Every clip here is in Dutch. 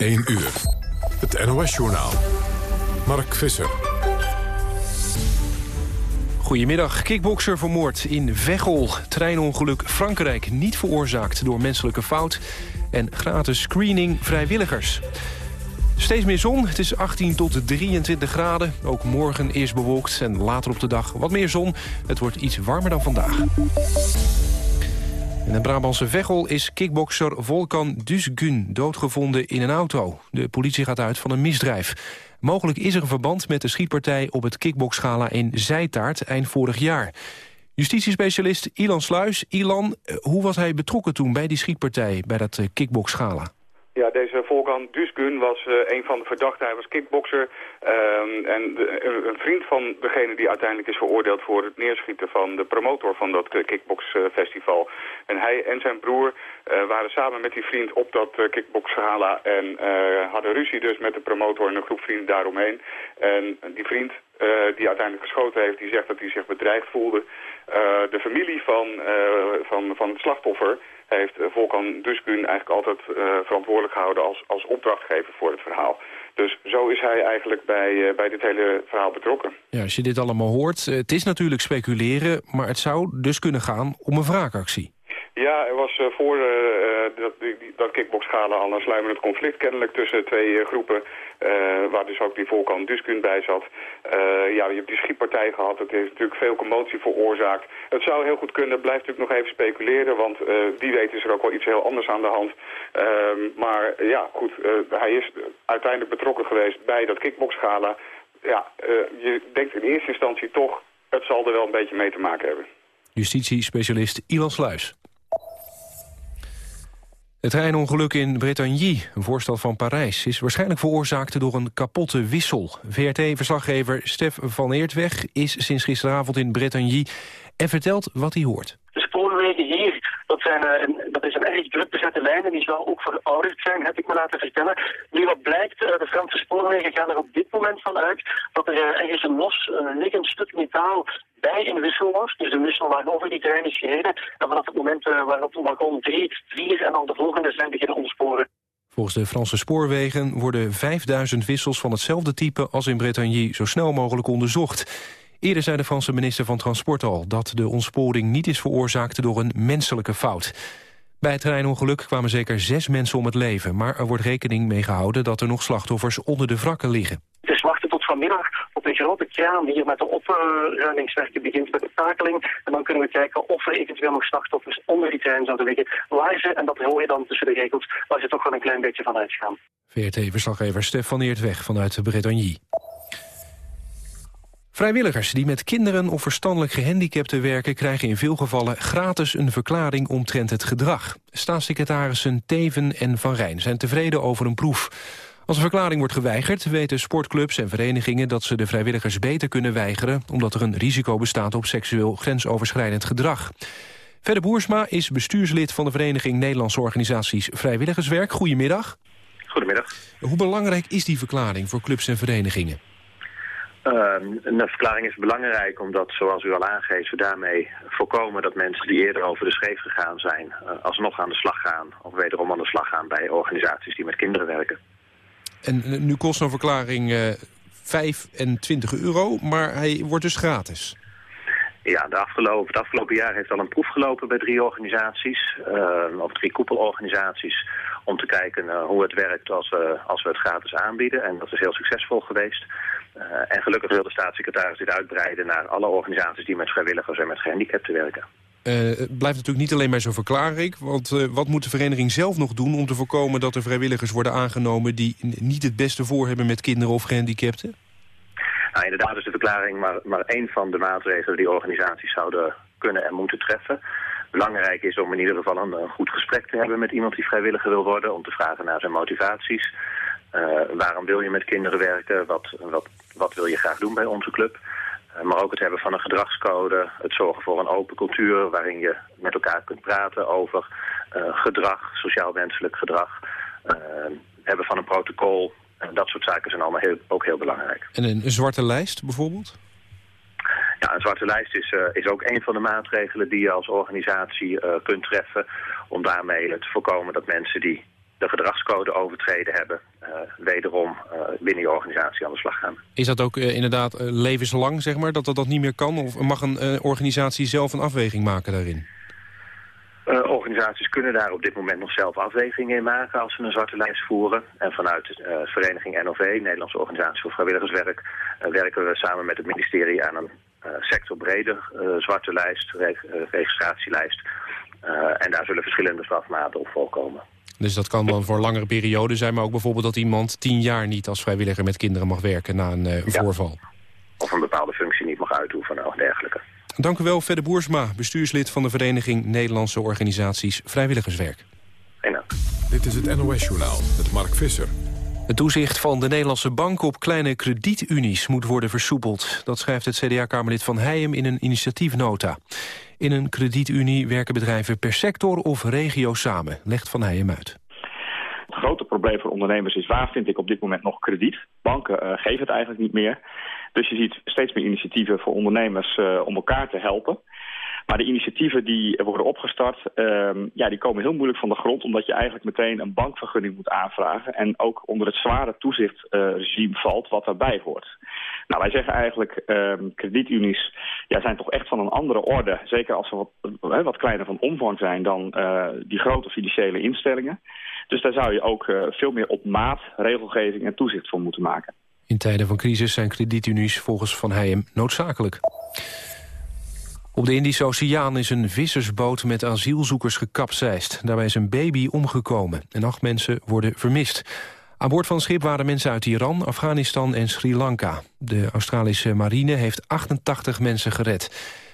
1 uur. Het NOS-journaal. Mark Visser. Goedemiddag. Kickbokser vermoord in Veghel. Treinongeluk Frankrijk niet veroorzaakt door menselijke fout. En gratis screening vrijwilligers. Steeds meer zon. Het is 18 tot 23 graden. Ook morgen eerst bewolkt en later op de dag wat meer zon. Het wordt iets warmer dan vandaag. In de Brabantse Veghel is kickbokser Volkan Dusgun doodgevonden in een auto. De politie gaat uit van een misdrijf. Mogelijk is er een verband met de schietpartij op het kickboxgala in Zijtaart eind vorig jaar. Justitiespecialist Ilan Sluis. Ilan, eh, hoe was hij betrokken toen bij die schietpartij bij dat eh, kickboxgala? Ja, deze Volkan Dusgun was uh, een van de verdachten. Hij was kickbokser um, en een vriend van degene die uiteindelijk is veroordeeld voor het neerschieten van de promotor van dat uh, kickboxfestival. En hij en zijn broer uh, waren samen met die vriend op dat kickboxgala en hadden ruzie dus met de promotor en een groep vrienden daaromheen. En die vriend die uiteindelijk geschoten heeft, die zegt dat hij zich bedreigd voelde. de familie van, van, van het slachtoffer heeft eh, Volkan Duskun eigenlijk altijd uh, verantwoordelijk gehouden als, als opdrachtgever voor het verhaal. Dus zo is hij eigenlijk bij, uh, bij dit hele verhaal betrokken. Ja, als je dit allemaal hoort, het is natuurlijk speculeren, maar het zou dus kunnen gaan om een wraakactie. Ja, er was uh, voor uh, dat, dat kickboxgala al een sluimerend conflict kennelijk tussen twee groepen. waar dus ook die Volkan Duskun bij zat. ja, je hebt die schietpartij gehad. Het heeft natuurlijk veel commotie veroorzaakt. Het zou heel goed kunnen. Blijft natuurlijk nog even speculeren. Want wie weet is er ook wel iets heel anders aan de hand. Ehm, maar ja, goed. hij is uiteindelijk betrokken geweest bij dat kickboxgala. Ja, je denkt in eerste instantie toch... het zal er wel een beetje mee te maken hebben. Justitie-specialist Ilan Sluis. Het treinongeluk in Bretigny, een voorstad van Parijs... is waarschijnlijk veroorzaakt door een kapotte wissel. VRT-verslaggever Stef van Eertweg is sinds gisteravond in Bretigny... en vertelt wat hij hoort. De spoorwegen hier, dat, zijn, is een erg druk bezette lijn... en die zal ook verouderd zijn, heb ik me laten vertellen. Nu wat blijkt, uh, de Franse spoorwegen gaan er op dit moment van uit... dat er uh, ergens een los liggend stuk metaal bij een wissel was. Dus een wissel waarover die trein is gereden. En vanaf het moment waarop de wagon 3, 4 en dan de volgende zijn beginnen ontsporen. Volgens de Franse spoorwegen worden 5000 wissels van hetzelfde type als in Bretagne zo snel mogelijk onderzocht. Eerder zei de Franse minister van Transport al dat de ontsporing niet is veroorzaakt door een menselijke fout. Bij het treinongeluk kwamen zeker zes mensen om het leven, maar er wordt rekening mee gehouden dat er nog slachtoffers onder de wrakken liggen. Het is wachten tot vanmiddag op een grote kraan die hier met de opruimingswerken begint met de takeling. En dan kunnen we kijken of er eventueel nog slachtoffers onder die trein zouden liggen. Waar ze, en dat hoor je dan tussen de regels, waar ze toch wel een klein beetje van uitgaan. VRT-verslaggever Stefan Eertweg vanuit de Bretagne. Vrijwilligers die met kinderen of verstandelijk gehandicapten werken... krijgen in veel gevallen gratis een verklaring omtrent het gedrag. Staatssecretarissen Teven en Van Rijn zijn tevreden over een proef. Als een verklaring wordt geweigerd, weten sportclubs en verenigingen dat ze de vrijwilligers beter kunnen weigeren, omdat er een risico bestaat op seksueel grensoverschrijdend gedrag. Verder Boersma is bestuurslid van de Vereniging Nederlandse Organisaties Vrijwilligerswerk. Goedemiddag. Goedemiddag. Hoe belangrijk is die verklaring voor clubs en verenigingen? Uh, een verklaring is belangrijk omdat, zoals u al aangeeft, we daarmee voorkomen dat mensen die eerder over de scheef gegaan zijn, uh, alsnog aan de slag gaan of wederom aan de slag gaan bij organisaties die met kinderen werken. En nu kost een verklaring uh, 25 euro, maar hij wordt dus gratis. Ja, de afgelopen, het afgelopen jaar heeft al een proef gelopen bij drie organisaties, uh, of drie koepelorganisaties, om te kijken uh, hoe het werkt als we, als we het gratis aanbieden. En dat is heel succesvol geweest. Uh, en gelukkig wil de staatssecretaris dit uitbreiden naar alle organisaties die met vrijwilligers en met gehandicapten werken. Uh, het blijft natuurlijk niet alleen bij zo'n verklaring. Want uh, wat moet de vereniging zelf nog doen om te voorkomen dat er vrijwilligers worden aangenomen... die niet het beste voor hebben met kinderen of gehandicapten? Nou, inderdaad is de verklaring maar, maar één van de maatregelen die organisaties zouden kunnen en moeten treffen. Belangrijk is om in ieder geval een, een goed gesprek te hebben met iemand die vrijwilliger wil worden. Om te vragen naar zijn motivaties. Uh, waarom wil je met kinderen werken? Wat, wat, wat wil je graag doen bij onze club? Uh, maar ook het hebben van een gedragscode. Het zorgen voor een open cultuur waarin je met elkaar kunt praten over uh, gedrag, sociaal wenselijk gedrag. hebben van een protocol. dat soort zaken zijn allemaal heel, ook heel belangrijk. En een, een zwarte lijst bijvoorbeeld? Ja, een zwarte lijst is, uh, is ook een van de maatregelen die je als organisatie uh, kunt treffen... om daarmee te voorkomen dat mensen die de gedragscode overtreden hebben, wederom binnen je organisatie aan de slag gaan. Is dat ook inderdaad levenslang, zeg maar, dat, dat dat niet meer kan? Of mag een organisatie zelf een afweging maken daarin? Uh, organisaties kunnen daar op dit moment nog zelf afwegingen in maken als ze een zwarte lijst voeren. En vanuit de uh, vereniging NOV, Nederlandse Organisatie voor Vrijwilligerswerk, uh, werken we samen met het ministerie aan een sectorbrede zwarte lijst, registratielijst. en daar zullen verschillende strafmaten op voorkomen. Dus dat kan dan voor langere perioden zijn, maar ook bijvoorbeeld dat iemand tien jaar niet als vrijwilliger met kinderen mag werken na een ja. voorval. Of een bepaalde functie niet mag uitoefenen of dergelijke. Dank u wel, Fedde Boersma, bestuurslid van de Vereniging Nederlandse Organisaties Vrijwilligerswerk. Dit is het NOS-journaal met Mark Visser. Het toezicht van de Nederlandse bank op kleine kredietunies moet worden versoepeld. Dat schrijft het CDA-kamerlid Van Heijem in een initiatiefnota. In een kredietunie werken bedrijven per sector of regio samen, legt Van Heijem uit. Het grote probleem voor ondernemers is waar vind ik op dit moment nog krediet. Banken uh, geven het eigenlijk niet meer. Dus je ziet steeds meer initiatieven voor ondernemers uh, om elkaar te helpen. Maar de initiatieven die worden opgestart, uh, ja, die komen heel moeilijk van de grond... omdat je eigenlijk meteen een bankvergunning moet aanvragen... en ook onder het zware toezichtregime valt wat daarbij hoort. Nou, wij zeggen eigenlijk, uh, kredietunies ja, zijn toch echt van een andere orde. Zeker als ze wat, wat kleiner van omvang zijn dan uh, die grote financiële instellingen. Dus daar zou je ook uh, veel meer op maat regelgeving en toezicht voor moeten maken. In tijden van crisis zijn kredietunies volgens Van Heijem noodzakelijk. Op de Indische Oceaan is een vissersboot met asielzoekers gekapseist. Daarbij is een baby omgekomen en acht mensen worden vermist. Aan boord van het schip waren mensen uit Iran, Afghanistan en Sri Lanka. De Australische marine heeft 88 mensen gered.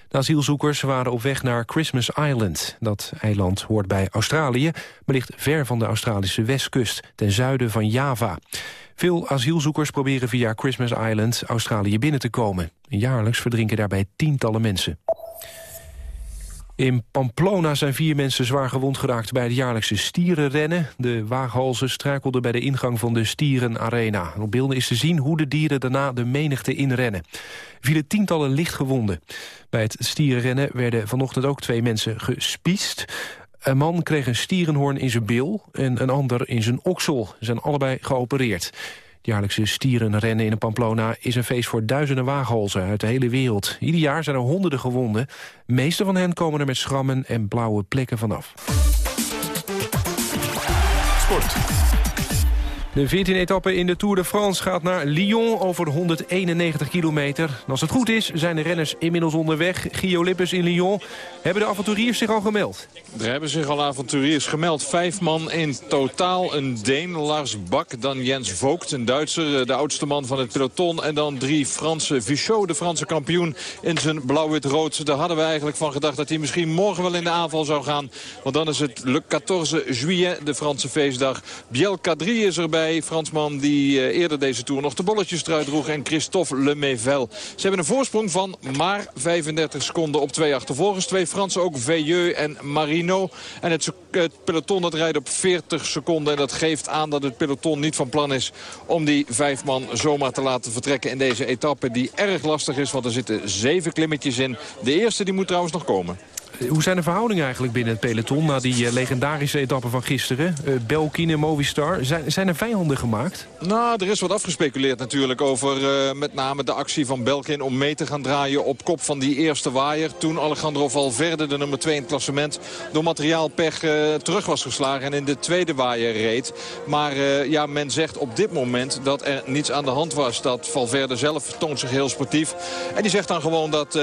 De asielzoekers waren op weg naar Christmas Island. Dat eiland hoort bij Australië, maar ligt ver van de Australische westkust... ten zuiden van Java. Veel asielzoekers proberen via Christmas Island Australië binnen te komen. Jaarlijks verdrinken daarbij tientallen mensen. In Pamplona zijn vier mensen zwaar gewond geraakt bij het jaarlijkse stierenrennen. De waaghalzen struikelden bij de ingang van de stierenarena. Op beelden is te zien hoe de dieren daarna de menigte inrennen. Er vielen tientallen lichtgewonden. Bij het stierenrennen werden vanochtend ook twee mensen gespiest. Een man kreeg een stierenhoorn in zijn bil en een ander in zijn oksel. Ze zijn allebei geopereerd. Jaarlijkse stierenrennen in Pamplona is een feest voor duizenden waaghalzen uit de hele wereld. Ieder jaar zijn er honderden gewonden. De meeste van hen komen er met schrammen en blauwe plekken vanaf. Sport. De 14 etappe in de Tour de France gaat naar Lyon over 191 kilometer. En als het goed is, zijn de renners inmiddels onderweg. Gio Lippes in Lyon. Hebben de avonturiers zich al gemeld? Er hebben zich al avonturiers gemeld. Vijf man in totaal. Een Deen, Lars Bak, dan Jens Vogt, een Duitser, de oudste man van het peloton. En dan drie Franse. Vichot, de Franse kampioen, in zijn blauw-wit-rood. Daar hadden we eigenlijk van gedacht dat hij misschien morgen wel in de aanval zou gaan. Want dan is het le 14 juillet, de Franse feestdag. Biel Kadri is erbij. Fransman die uh, eerder deze Tour nog de bolletjes eruit droeg. En Christophe Lemaivel. Ze hebben een voorsprong van maar 35 seconden op twee achtervolgers. Twee Fransen ook, Veilleux en Marino. En het, het, peloton dat rijdt op 40 seconden. En dat geeft aan dat het peloton niet van plan is om die vijf man zomaar te laten vertrekken in deze etappe. Die erg lastig is, want er zitten zeven klimmetjes in. De eerste die moet trouwens nog komen. Hoe zijn de verhoudingen eigenlijk binnen het peloton... na die eh, legendarische etappe van gisteren? Uh, Belkin en Movistar. Zijn, zijn er vijanden gemaakt? Nou, er is wat afgespeculeerd natuurlijk over met name de actie van Belkin... om mee te gaan draaien op kop van die eerste waaier. Toen Alejandro Valverde, de nummer 2 in het klassement... door materiaalpech terug was geslagen en in de tweede waaier reed. Maar ja, men zegt op dit moment dat er niets aan de hand was. Dat Valverde zelf toont zich heel sportief. En die zegt dan gewoon dat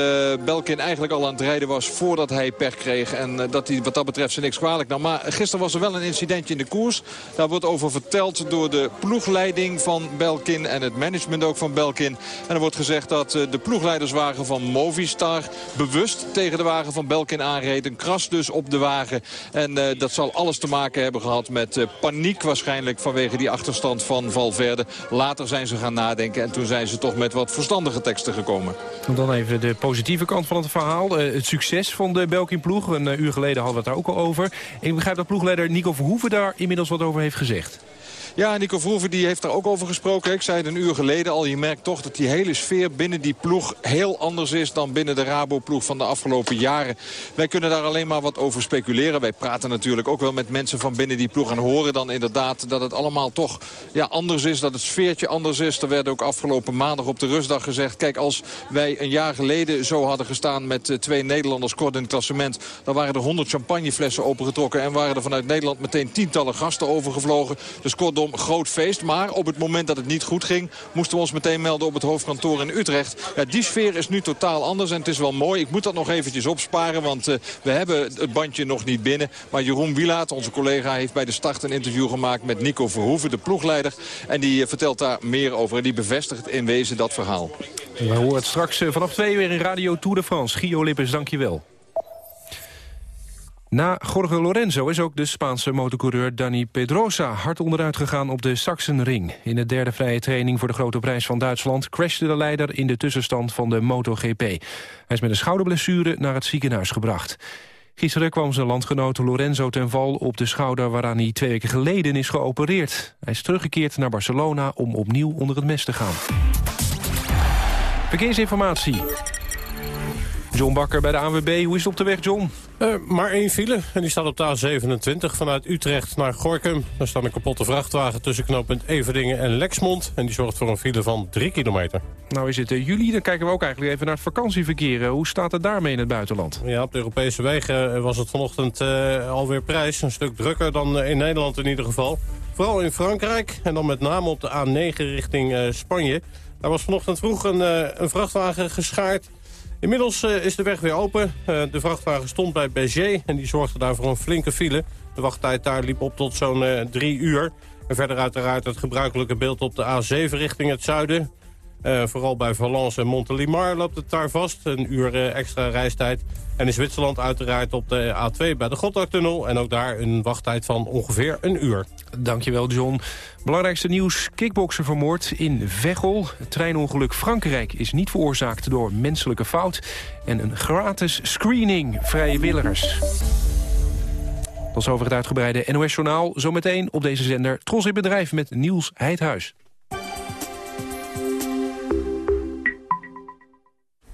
Belkin eigenlijk al aan het rijden was... voordat hij hij kreeg. En eh, dat hij wat dat betreft ze niks kwalijk nam. Maar gisteren was er wel een incidentje in de koers. Daar wordt over verteld door de ploegleiding van Belkin. En het management ook van Belkin. En er wordt gezegd dat eh, de ploegleiderswagen van Movistar bewust tegen de wagen van Belkin aanreed. Een kras dus op de wagen. En uh, dat zal alles te maken hebben gehad met paniek waarschijnlijk vanwege die achterstand van Valverde. Later zijn ze gaan nadenken en toen zijn ze toch met wat verstandige teksten gekomen. En dan even de positieve kant van het verhaal. Het succes van de Belkin-ploeg. Een uh, uur geleden hadden we het daar ook al over. ik begrijp dat ploegleider Nico Verhoeven daar inmiddels wat over heeft gezegd. Ja, Nico Vroeven die heeft daar ook over gesproken. Ik zei het een uur geleden al. Je merkt toch dat die hele sfeer binnen die ploeg heel anders is... dan binnen de Rabo-ploeg van de afgelopen jaren. Wij kunnen daar alleen maar wat over speculeren. Wij praten natuurlijk ook wel met mensen van binnen die ploeg... en horen dan inderdaad dat het allemaal toch ja, anders is. Dat het sfeertje anders is. Er werd ook afgelopen maandag op de rustdag gezegd... kijk, als wij een jaar geleden zo hadden gestaan met eh, twee Nederlanders kort in het klassement... dan waren er 100 champagneflessen opengetrokken... en waren er vanuit Nederland meteen tientallen gasten overgevlogen. Dus groot feest. Maar op het moment dat het niet goed ging... moesten we ons meteen melden op het hoofdkantoor in Utrecht. Ja, die sfeer is nu totaal anders en het is wel mooi. Ik moet dat nog eventjes opsparen, want uh, we hebben het bandje nog niet binnen. Maar Jeroen Wielaert, onze collega, heeft bij de start een interview gemaakt... met Nico Verhoeven, de ploegleider. En die uh, vertelt daar meer over. En die bevestigt in wezen dat verhaal. We horen het straks uh, vanaf twee weer in Radio Tour de France. Gio Lippes, dank je wel. Na Jorge Lorenzo is ook de Spaanse motorcoureur Dani Pedrosa hard onderuit gegaan op de Sachsenring. In de derde vrije training voor de grote prijs van Duitsland crashte de leider in de tussenstand van de MotoGP. Hij is met een schouderblessure naar het ziekenhuis gebracht. Gisteren kwam zijn landgenoot Lorenzo ten val op de schouder waaraan hij twee weken geleden is geopereerd. Hij is teruggekeerd naar Barcelona om opnieuw onder het mes te gaan. Verkeersinformatie. John Bakker bij de ANWB. Hoe is het op de weg, John? Uh, maar één file, en die staat op de A27 vanuit Utrecht naar Gorkum. Daar staat een kapotte vrachtwagen tussen knooppunt Everdingen en Lexmond. En die zorgt voor een file van 3 kilometer. Nou is het uh, juli, dan kijken we ook eigenlijk even naar het vakantieverkeer. Hoe staat het daarmee in het buitenland? Ja, op de Europese wegen was het vanochtend uh, alweer prijs. Een stuk drukker dan in Nederland in ieder geval. Vooral in Frankrijk en dan met name op de A9 richting Spanje. Daar was vanochtend vroeg een, een vrachtwagen geschaard... Inmiddels uh, is de weg weer open. Uh, de vrachtwagen stond bij Béziers en die zorgde daar voor een flinke file. De wachttijd daar liep op tot zo'n uh, drie uur. En verder uiteraard het gebruikelijke beeld op de A7 richting het zuiden. Uh, vooral bij Valence en Montelimar loopt het daar vast. Een uur uh, extra reistijd. En in Zwitserland uiteraard op de A2 bij de Gotthardtunnel. En ook daar een wachttijd van ongeveer een uur. Dankjewel, John. Belangrijkste nieuws, kickbokser vermoord in Veghel. Treinongeluk Frankrijk is niet veroorzaakt door menselijke fout. En een gratis screening vrije willigers. Dat is over het uitgebreide NOS-journaal. Zometeen op deze zender Tros in Bedrijf met Niels Heidhuis.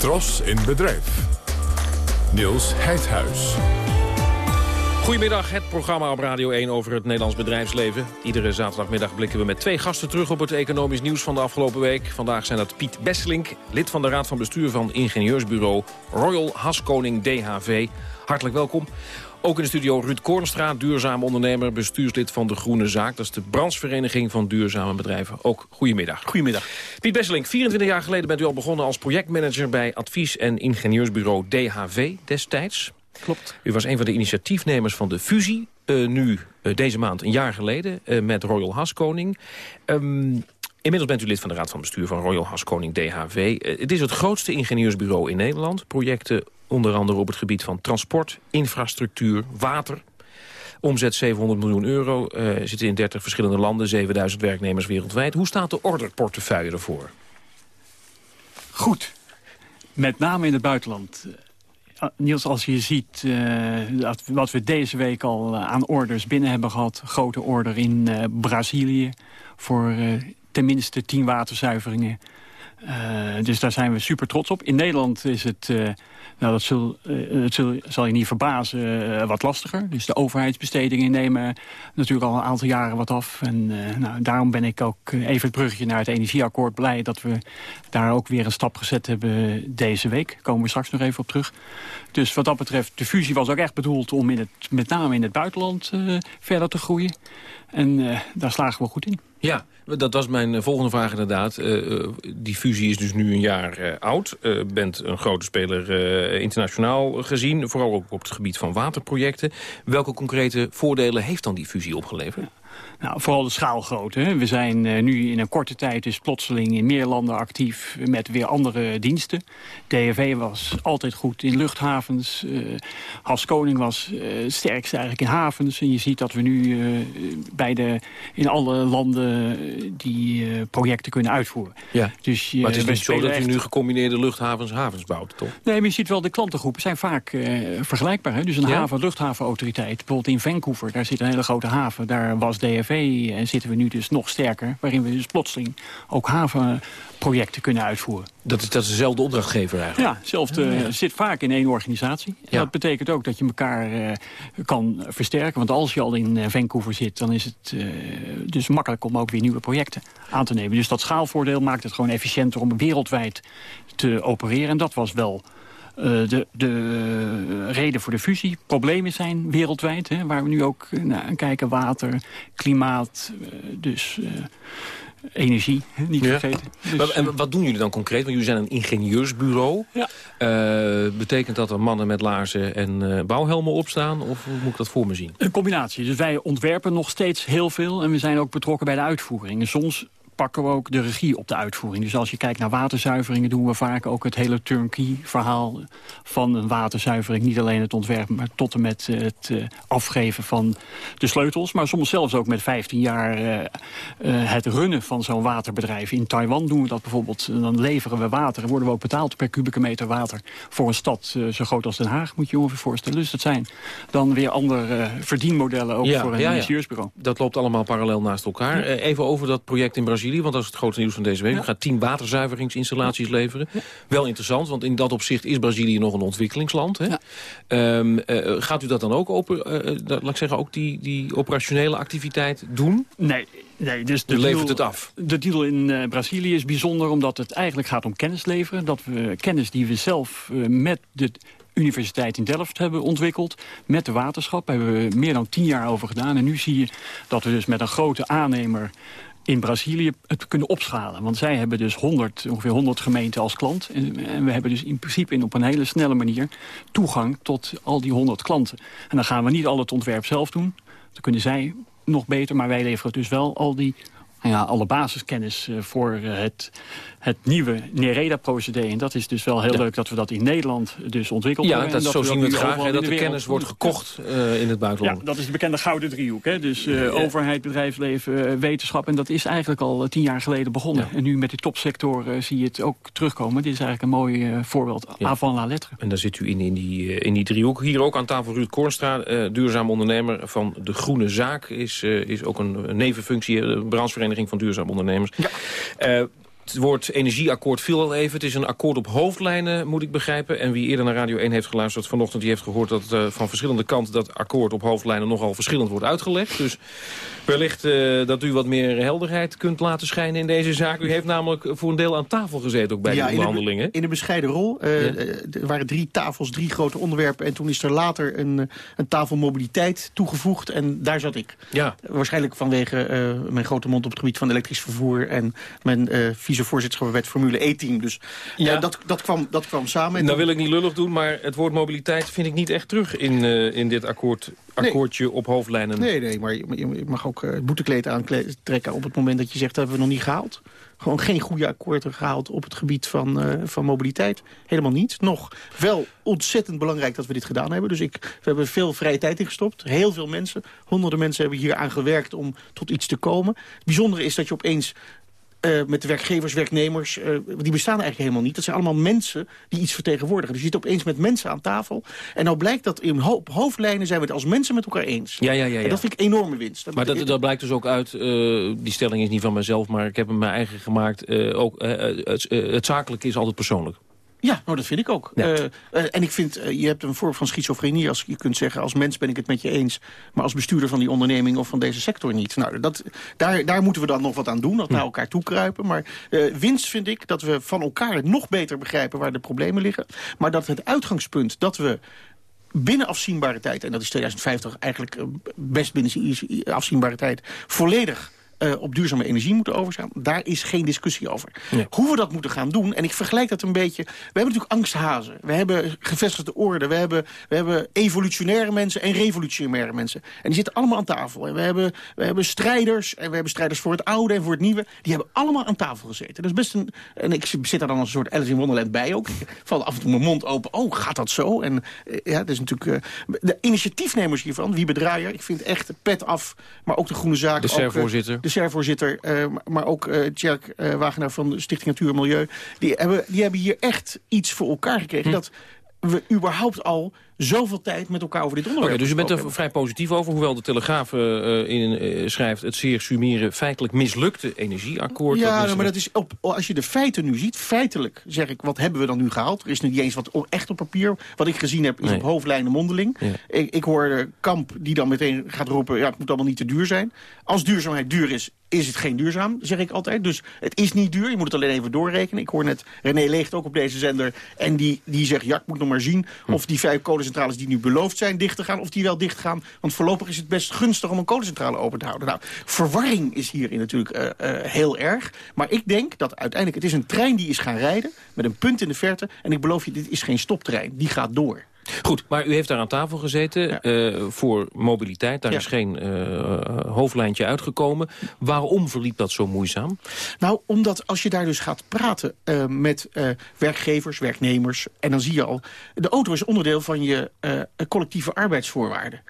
Tros in bedrijf. Niels Heidhuis. Goedemiddag, het programma op Radio 1 over het Nederlands bedrijfsleven. Iedere zaterdagmiddag blikken we met twee gasten terug op het economisch nieuws van de afgelopen week. Vandaag zijn dat Piet Besselink, lid van de Raad van Bestuur van ingenieursbureau Royal Haskoning DHV. Hartelijk welkom. Ook in de studio Ruud Koornstra, duurzaam ondernemer, bestuurslid van de Groene Zaak. Dat is de branchevereniging van duurzame bedrijven. Ook goedemiddag. Goedemiddag. Piet Besseling, 24 jaar geleden bent u al begonnen als projectmanager bij advies- en ingenieursbureau DHV destijds. Klopt. U was een van de initiatiefnemers van de fusie, uh, nu uh, deze maand een jaar geleden, uh, met Royal Haskoning. Um, Inmiddels bent u lid van de Raad van Bestuur van Royal Haskoning DHV. Het is het grootste ingenieursbureau in Nederland. Projecten onder andere op het gebied van transport, infrastructuur, water. Omzet 700 miljoen euro, uh, zitten in 30 verschillende landen, 7000 werknemers wereldwijd. Hoe staat de orderportefeuille ervoor? Goed, met name in het buitenland. Uh, Niels, als je ziet uh, wat we deze week al aan orders binnen hebben gehad... grote order in Brazilië voor tenminste 10 waterzuiveringen... Uh, dus daar zijn we super trots op. In Nederland is het, uh, nou dat zul, het zul, zal je niet verbazen, wat lastiger. Dus de overheidsbestedingen nemen natuurlijk al een aantal jaren wat af. En nou, daarom ben ik ook even het bruggetje naar het energieakkoord blij... dat we daar ook weer een stap gezet hebben deze week. Daar komen we straks nog even op terug. Dus wat dat betreft, de fusie was ook echt bedoeld om in het, met name in het buitenland verder te groeien. En daar slagen we goed in. Ja, dat was mijn eh, volgende vraag inderdaad. Uh, die fusie is dus nu een jaar oud. Uh, bent een grote speler internationaal gezien. Vooral ook op het gebied van waterprojecten. Welke concrete voordelen heeft dan die fusie opgeleverd? Nou, vooral de schaalgrootte. We zijn uh, nu in een korte tijd dus plotseling in meer landen actief met weer andere diensten. DFV was altijd goed in luchthavens. Uh, Has Koning was uh, sterkst eigenlijk in havens. En je ziet dat we nu bij de, in alle landen die projecten kunnen uitvoeren. Ja, dus, maar het is niet zo dat u nu gecombineerde luchthavens havens bouwt, toch? Nee, maar je ziet wel, de klantengroepen zijn vaak vergelijkbaar. Hè? Dus een ja? haven, luchthavenautoriteit, bijvoorbeeld in Vancouver, daar zit een hele grote haven. Daar was DFV en eh, zitten we nu dus nog sterker... waarin we dus plotseling ook havenprojecten kunnen uitvoeren. Dat is, dat is dezelfde opdrachtgever eigenlijk? Ja, hetzelfde zit vaak in één organisatie. Ja. Dat betekent ook dat je elkaar uh, kan versterken. Want als je al in Vancouver zit, dan is het uh, dus makkelijk om ook weer nieuwe projecten aan te nemen. Dus dat schaalvoordeel maakt het gewoon efficiënter om wereldwijd te opereren. En dat was wel de, de reden voor de fusie. Problemen zijn wereldwijd, hè, waar we nu ook naar kijken. Water, klimaat, uh, dus uh, energie, niet ja. vergeten. Dus, en wat doen jullie dan concreet? Want jullie zijn een ingenieursbureau. Ja. betekent dat er mannen met laarzen en bouwhelmen opstaan? Of hoe moet ik dat voor me zien? Een combinatie. Dus wij ontwerpen nog steeds heel veel. En we zijn ook betrokken bij de uitvoering. En soms pakken we ook de regie op de uitvoering. Dus als je kijkt naar waterzuiveringen... doen we vaak ook het hele turnkey verhaal van een waterzuivering. Niet alleen het ontwerp, maar tot en met het uh, afgeven van de sleutels. Maar soms zelfs ook met 15 jaar uh, uh, het runnen van zo'n waterbedrijf. In Taiwan doen we dat bijvoorbeeld. Dan leveren we water en worden we ook betaald per kubieke meter water... voor een stad zo groot als Den Haag, moet je je ongeveer voorstellen. Dus dat zijn dan weer andere verdienmodellen ook ja, voor een. Ja. Dat loopt allemaal parallel naast elkaar. even over dat project in Brazilië want dat is het grote nieuws van deze week. Ja. gaat tien waterzuiveringsinstallaties leveren. Wel interessant, want in dat opzicht is Brazilië nog een ontwikkelingsland. Hè? Um, uh, gaat u dat dan ook, open, uh, laat ik zeggen, ook die, die operationele activiteit doen? Nee, Nee, dus de levert deal, het af? De deal in uh, Brazilië is bijzonder omdat het eigenlijk gaat om kennis leveren. Dat we kennis die we zelf uh, met de Universiteit in Delft hebben ontwikkeld. Met de waterschap hebben we meer dan tien jaar over gedaan. En nu zie je dat we dus met een grote aannemer in Brazilië het kunnen opschalen. Want zij hebben dus 100, ongeveer 100 gemeenten als klant. En, en, we hebben dus in principe in op een hele snelle manier toegang tot al die 100 klanten. En dan gaan we niet al het ontwerp zelf doen. Dan kunnen zij nog beter, maar wij leveren dus wel al die ja, alle basiskennis uh, voor uh, het, het nieuwe Nereda-procedé. En dat is dus wel heel ja. leuk dat we dat in Nederland dus ontwikkeld ja, hebben. Dat, en zo zien we het graag, hè, dat de, de kennis wordt gekocht uh, in het buitenland. Ja, dat is de bekende gouden driehoek. Hè? Dus overheid, bedrijfsleven, wetenschap. En dat is eigenlijk al tien jaar geleden begonnen. En nu met die topsectoren zie je het ook terugkomen. Dit is eigenlijk een mooi voorbeeld. Avant la lettre. En daar zit u in, in, die, in die driehoek. Hier ook aan tafel Ruud Kornstra, duurzaam ondernemer van De Groene Zaak. Is, is ook een nevenfunctie, de branchevereniging van Duurzaam Ondernemers. Ja. Uh, het woord energieakkoord viel al even. Het is een akkoord op hoofdlijnen, moet ik begrijpen. En wie eerder naar Radio 1 heeft geluisterd vanochtend... die heeft gehoord dat uh, van verschillende kanten dat akkoord op hoofdlijnen... nogal verschillend wordt uitgelegd. Dus wellicht uh, dat u wat meer helderheid kunt laten schijnen in deze zaak. U heeft namelijk voor een deel aan tafel gezeten ook bij ja, de onderhandelingen. In, in een bescheiden rol. Uh, ja. Er waren drie tafels, drie grote onderwerpen. En toen is er later een, een tafel mobiliteit toegevoegd. En daar zat ik. Ja. Waarschijnlijk vanwege mijn grote mond op het gebied van elektrisch vervoer... en mijn visie vicevoorzitter bij het Formule E-team. Dus Ja. dat, dat, kwam, dat kwam samen. En Nou wil ik niet lullig doen, maar het woord mobiliteit vind ik niet echt terug in, eh, in dit akkoord, akkoordje op hoofdlijnen. Nee, nee, maar je, je mag ook eh, het boetekleed aantrekken op het moment dat je zegt... dat hebben we nog niet gehaald. Gewoon geen goede akkoorden gehaald op het gebied van, eh, van mobiliteit. Helemaal niet. Nog wel ontzettend belangrijk dat we dit gedaan hebben. Dus ik, we hebben veel vrije tijd ingestopt. Heel veel mensen, honderden mensen hebben hier aan gewerkt om tot iets te komen. Het bijzondere is dat je opeens eh, met werkgevers, werknemers, eh, die bestaan eigenlijk helemaal niet. Dat zijn allemaal mensen die iets vertegenwoordigen. Dus je zit opeens met mensen aan tafel. En nou blijkt dat in ho- op hoofdlijnen zijn we het als mensen met elkaar eens. Ja, ja, ja, ja. En dat vind ik enorme winst. Maar dat, dat blijkt dus ook uit, eh, die stelling is niet van mezelf, maar ik heb hem mijn eigen gemaakt. ook, het, het zakelijke is altijd persoonlijk. Ja, nou, dat vind ik ook. Ja. Eh, eh, en ik vind, eh, je hebt een vorm van schizofrenie als je kunt zeggen... als mens ben ik het met je eens, maar als bestuurder van die onderneming... of van deze sector niet. Nou, dat, daar, daar moeten we dan nog wat aan doen, dat naar elkaar toe kruipen. Maar winst vind ik dat we van elkaar nog beter begrijpen... waar de problemen liggen. Maar dat het uitgangspunt dat we binnen afzienbare tijd... en dat is 2050 eigenlijk best binnen afzienbare tijd... volledig eh, op duurzame energie moeten overgaan. Daar is geen discussie over. Hoe we dat moeten gaan doen, en ik vergelijk dat een beetje... We hebben natuurlijk angsthazen. We hebben gevestigde orde. We hebben, we hebben evolutionaire mensen en revolutionaire mensen. En die zitten allemaal aan tafel. En we hebben, we hebben strijders, en we hebben strijders voor het oude en voor het nieuwe. Die hebben allemaal aan tafel gezeten. Dat is best een... En ik zit daar dan als een soort Alice in Wonderland bij ook. Ik val af en toe mijn mond open. Oh, gaat dat zo? En eh, ja, dat is natuurlijk... eh, de initiatiefnemers hiervan, wie bedraaier, ik vind echt pet af. Maar ook de Groene Zaak. De ook, SER-voorzitter. de SER-voorzitter, eh, maar- ook Tjerk eh, Wagenaar van de Stichting Natuur en Milieu... die hebben, die hebben hier echt iets voor elkaar gekregen... dat we überhaupt al zoveel tijd met elkaar over dit onderwerp dus u bent er vrij positief over, hoewel de Telegraaf eh, in, eh, schrijft... het zeer summiere, feitelijk mislukte energieakkoord. Ja, Dat maar dat is op, als je de feiten nu ziet, feitelijk zeg ik, wat hebben we dan nu gehaald? Er is nu niet eens wat echt op papier. Wat ik gezien heb, is Nee. op hoofdlijnen mondeling. Ik, ik hoorde Kamp die dan meteen gaat roepen, ja, het moet allemaal niet te duur zijn. Als duurzaamheid duur is, is het geen duurzaam, zeg ik altijd. Dus het is niet duur, je moet het alleen even doorrekenen. Ik hoor net René Leegt ook op deze zender. En die, die zegt, ja, ik moet nog maar zien Hm. of die vijf kolencentrales die nu beloofd zijn dicht te gaan, of die wel dicht gaan. Want voorlopig is het best gunstig om een kolencentrale open te houden. Nou, verwarring is hierin natuurlijk eh, eh, heel erg. Maar ik denk dat uiteindelijk, het is een trein die is gaan rijden, met een punt in de verte. En ik beloof je, dit is geen stoptrein. Die gaat door. Goed, maar u heeft daar aan tafel gezeten eh, voor mobiliteit. Daar Ja. is geen eh, hoofdlijntje uitgekomen. Waarom verliep dat zo moeizaam? Nou, omdat als je daar dus gaat praten eh, met werkgevers, werknemers... en dan zie je al, de auto is onderdeel van je collectieve arbeidsvoorwaarden.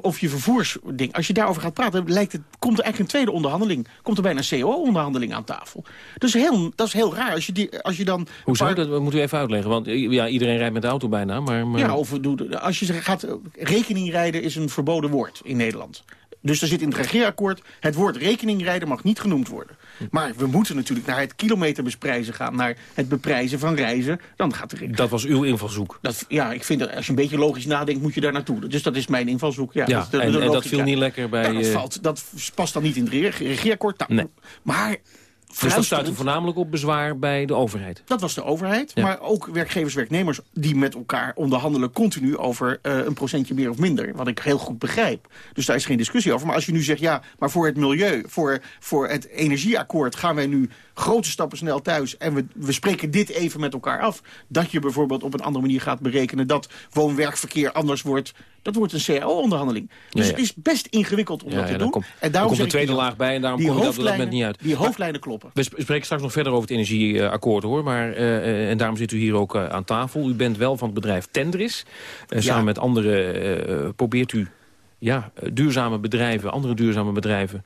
Of je vervoersding. Als je daarover gaat praten, lijkt het, komt er eigenlijk een tweede onderhandeling. Komt er bijna een CO-onderhandeling aan tafel. Dus heel, dat is heel raar. Als je, die, als je dan... Hoezo? Dat moet u even uitleggen. Want eh, ja, iedereen rijdt met de auto bijna. Maar, maar... Ja, of we als je gaat rekening rijden is een verboden woord in Nederland. Dus er zit in het regeerakkoord, het woord rekeningrijden mag niet genoemd worden. Maar we moeten natuurlijk naar het kilometerbesprijzen gaan, naar het beprijzen van reizen. Dan gaat er... Dat was uw invalshoek. Dat, ja, ik vind dat als je een beetje logisch nadenkt, moet je daar naartoe. Dus dat is mijn invalshoek. Ja, Ja, dat de- en- de en dat viel niet lekker bij, Ja, dat, eh, valt, dat past dan niet in het rege- regeerakkoord. Nou, Nee. Maar Dus dat stuitte voornamelijk op bezwaar bij de overheid. dat was de overheid. Ja. Maar ook werkgevers, werknemers die met elkaar onderhandelen continu over eh, een procentje meer of minder. Wat ik heel goed begrijp. Dus daar is geen discussie over. Maar als je nu zegt, ja, maar voor het milieu, voor, voor het energieakkoord gaan wij nu grote stappen snel thuis. En we, we spreken dit even met elkaar af. Dat je bijvoorbeeld op een andere manier gaat berekenen dat woon-werkverkeer anders wordt. Dat wordt een CAO-onderhandeling. Dus Ja, ja. het is best ingewikkeld om Ja, dat te doen. komt- en daarom komt een ik tweede je laag bij en daarom die kom je dat- dat net niet uit. Die hoofdlijnen We sp- spreken straks nog verder over het energieakkoord, hoor. Maar, eh, eh, en daarom zit u hier ook eh, aan tafel. U bent wel van het bedrijf Tendris. Ja. Samen met anderen probeert u ja, duurzame bedrijven, andere duurzame bedrijven...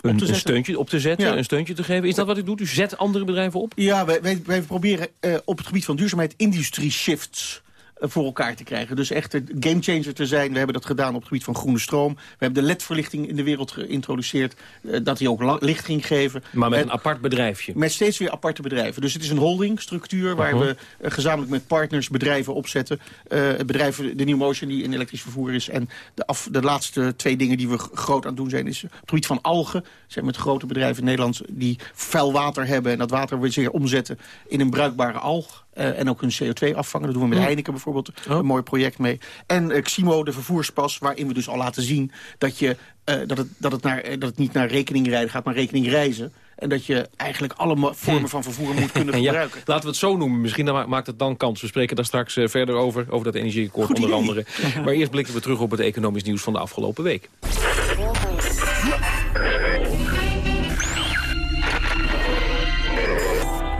Een, steuntje op te zetten, Ja. een steuntje te geven. Is dat wat u doet? U zet andere bedrijven op? Ja, wij, wij, wij proberen op het gebied van duurzaamheid industrie shifts voor elkaar te krijgen. Dus echt een gamechanger te zijn. We hebben dat gedaan op het gebied van groene stroom. We hebben de LED-verlichting in de wereld geïntroduceerd. eh, dat die ook licht ging geven. Maar met En- een apart bedrijfje. met steeds weer aparte bedrijven. Dus het is een holdingstructuur waar Uh-huh. we eh, gezamenlijk met partners bedrijven opzetten. Het bedrijf, de New Motion die in elektrisch vervoer is. En de, af, de laatste twee dingen die we groot aan het doen zijn... is op het gebied van algen. zijn met grote bedrijven in Nederland die vuil water hebben... en dat water weer zeer omzetten in een bruikbare alg. Eh, en ook hun CO2 afvangen. Dat doen we met Hm. Heineken bijvoorbeeld. Oh. Een mooi project mee. En eh, Ximo, de vervoerspas, waarin we dus al laten zien... dat, je, eh, dat, het, dat, het naar, dat het niet naar rekening rijden gaat, maar rekening reizen. En dat je eigenlijk alle mo- vormen van vervoer moet kunnen Ja, gebruiken. laten we het zo noemen. Misschien maakt het dan kans. We spreken daar straks verder over, over dat energieakkoord onder andere. Maar eerst blikken we terug op het economisch nieuws van de afgelopen week.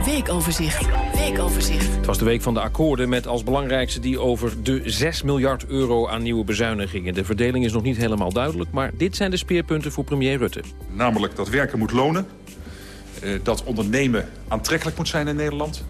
Weekoverzicht. Weekoverzicht. Het was de week van de akkoorden met als belangrijkste die over de 6 miljard euro aan nieuwe bezuinigingen. De verdeling is nog niet helemaal duidelijk, maar dit zijn de speerpunten voor premier Rutte. Namelijk dat werken moet lonen. eh, dat ondernemen aantrekkelijk moet zijn in Nederland.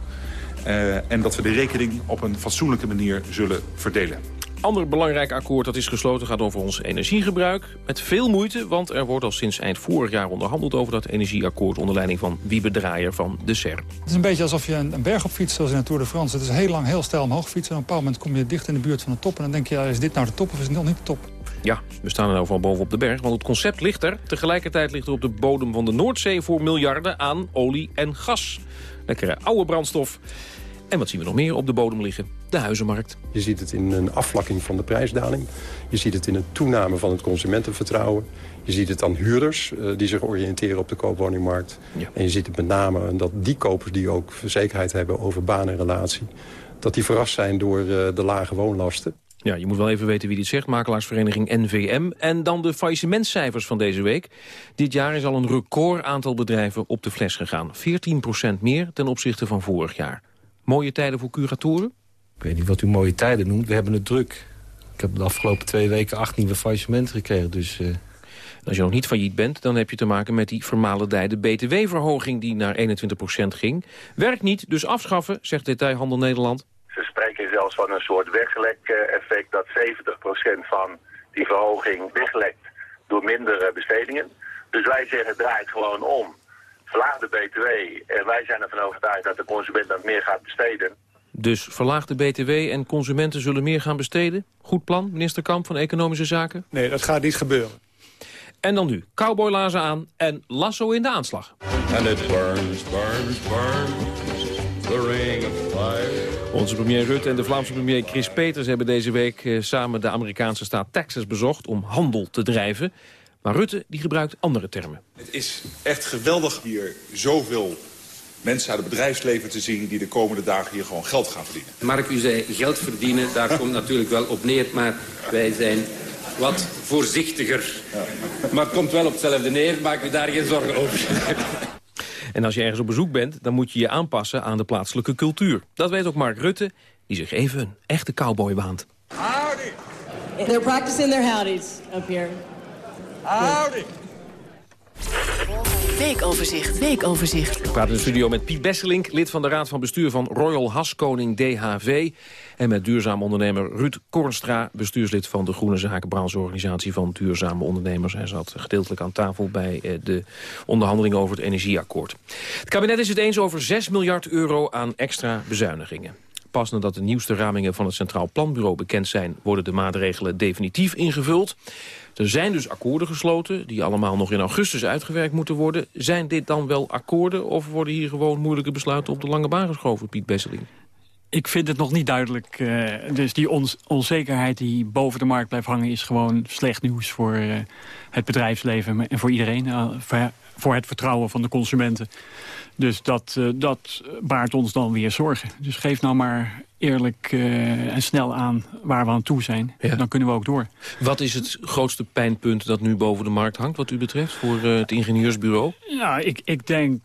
eh, en dat we de rekening op een fatsoenlijke manier zullen verdelen. Ander belangrijk akkoord dat is gesloten gaat over ons energiegebruik. Met veel moeite, want er wordt al sinds eind vorig jaar onderhandeld over dat energieakkoord onder leiding van Wiebe Draaier van de SER. Het is een beetje alsof je een, een berg op fietst, zoals in de Tour de France. Het is heel lang, heel stijl omhoog fietsen. En op een bepaald moment kom je dicht in de buurt van de top. En dan denk je, ja, is dit nou de top of is het nog niet de top? Ja, we staan er nou van boven op de berg, want het concept ligt er. Tegelijkertijd ligt er op de bodem van de Noordzee voor miljarden aan olie en gas. Lekkere oude brandstof. En wat zien we nog meer op de bodem liggen? De huizenmarkt. Je ziet het in een afvlakking van de prijsdaling. Je ziet het in een toename van het consumentenvertrouwen. Je ziet het aan huurders eh, die zich oriënteren op de koopwoningmarkt. En je ziet het met name dat die kopers die ook zekerheid hebben over baan en relatie... dat die verrast zijn door eh, de lage woonlasten. Ja, je moet wel even weten wie dit zegt. Makelaarsvereniging NVM. En dan de faillissementcijfers van deze week. Dit jaar is al een record aantal bedrijven op de fles gegaan. 14% meer ten opzichte van vorig jaar. Mooie tijden voor curatoren? Ik weet niet wat u mooie tijden noemt. We hebben het druk. Ik heb de afgelopen twee weken acht nieuwe faillissementen gekregen. Dus, eh, Als je nog niet failliet bent, dan heb je te maken met die vermalendijde btw-verhoging die naar 21% ging. Werkt niet, dus afschaffen, zegt Detailhandel Nederland. Ze spreken zelfs van een soort weglek-effect dat 70% van die verhoging weglekt door mindere bestedingen. Dus wij zeggen draai het gewoon om. Verlaag de BTW en wij zijn ervan overtuigd dat de consument dat meer gaat besteden. Dus verlaag de btw en consumenten zullen meer gaan besteden? Goed plan, minister Kamp van Economische Zaken? Nee, dat gaat niet gebeuren. En dan nu, cowboylazen aan en lasso in de aanslag. And it burns, burns, burns, the ring of fire. Onze premier Rutte en de Vlaamse premier Chris Peters hebben deze week eh, samen de Amerikaanse staat Texas bezocht om handel te drijven. Maar Rutte die gebruikt andere termen. Het is echt geweldig hier zoveel mensen uit het bedrijfsleven te zien... die de komende dagen hier gewoon geld gaan verdienen. Mark, u zei geld verdienen, daar komt natuurlijk wel op neer. Maar wij zijn wat voorzichtiger. Maar het komt wel op hetzelfde neer, maak u daar geen zorgen over. En als je ergens op bezoek bent, dan moet je je aanpassen aan de plaatselijke cultuur. Dat weet ook Mark Rutte, die zich even een echte cowboy waant. They're practicing their howdies up here. Howdy. Weekoverzicht. Weekoverzicht. Ik praat in de studio met Piet Besselink, lid van de Raad van Bestuur van Royal Haskoning DHV. En met duurzaam ondernemer Ruud Kornstra, bestuurslid van de Groene Zaken brancheorganisatie van duurzame ondernemers. Hij zat gedeeltelijk aan tafel bij eh, de onderhandelingen over het energieakkoord. Het kabinet is het eens over 6 miljard euro aan extra bezuinigingen. Pas nadat de nieuwste ramingen van het Centraal Planbureau bekend zijn... worden de maatregelen definitief ingevuld. Er zijn dus akkoorden gesloten, die allemaal nog in augustus uitgewerkt moeten worden. Zijn dit dan wel akkoorden of worden hier gewoon moeilijke besluiten op de lange baan geschoven, Piet Besseling? Ik vind het nog niet duidelijk. eh, dus die onzekerheid die boven de markt blijft hangen... is gewoon slecht nieuws voor eh, het bedrijfsleven en voor iedereen. eh, voor het vertrouwen van de consumenten. Dus dat, eh, dat baart ons dan weer zorgen. Dus geef nou maar eerlijk eh, en snel aan waar we aan toe zijn. Dan kunnen we ook door. Wat is het grootste pijnpunt dat nu boven de markt hangt, wat u betreft, voor eh, het ingenieursbureau? Ja, ik, ik denk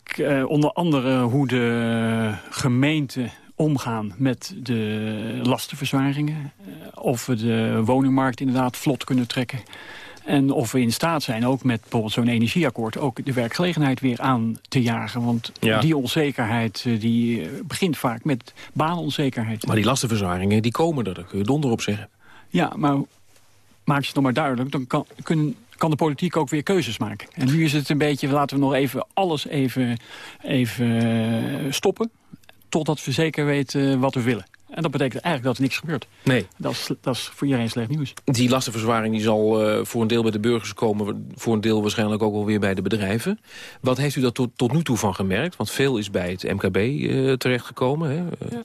onder andere hoe de gemeenten omgaan met de lastenverzwaringen. Of we de woningmarkt inderdaad vlot kunnen trekken. En of we in staat zijn ook met bijvoorbeeld zo'n energieakkoord... ook de werkgelegenheid weer aan te jagen. Want Ja. die onzekerheid eh, die eh, begint vaak met baanonzekerheid. Maar die lastenverzwaringen, die komen er, daar kun je donder op zeggen. Ja, maar maak je het nog maar duidelijk. Dan kan, kunnen, kan de politiek ook weer keuzes maken. En nu is het een beetje, laten we nog even alles even, even eh, stoppen. Totdat we zeker weten wat we willen. En dat betekent eigenlijk dat er niks gebeurt. Nee. Dat is, dat is voor iedereen slecht nieuws. Die lastenverzwaring die zal eh, voor een deel bij de burgers komen... voor een deel waarschijnlijk ook wel weer bij de bedrijven. Wat heeft u daar tot, tot nu toe van gemerkt? Want veel is bij het MKB eh, terechtgekomen. Hè? Eh,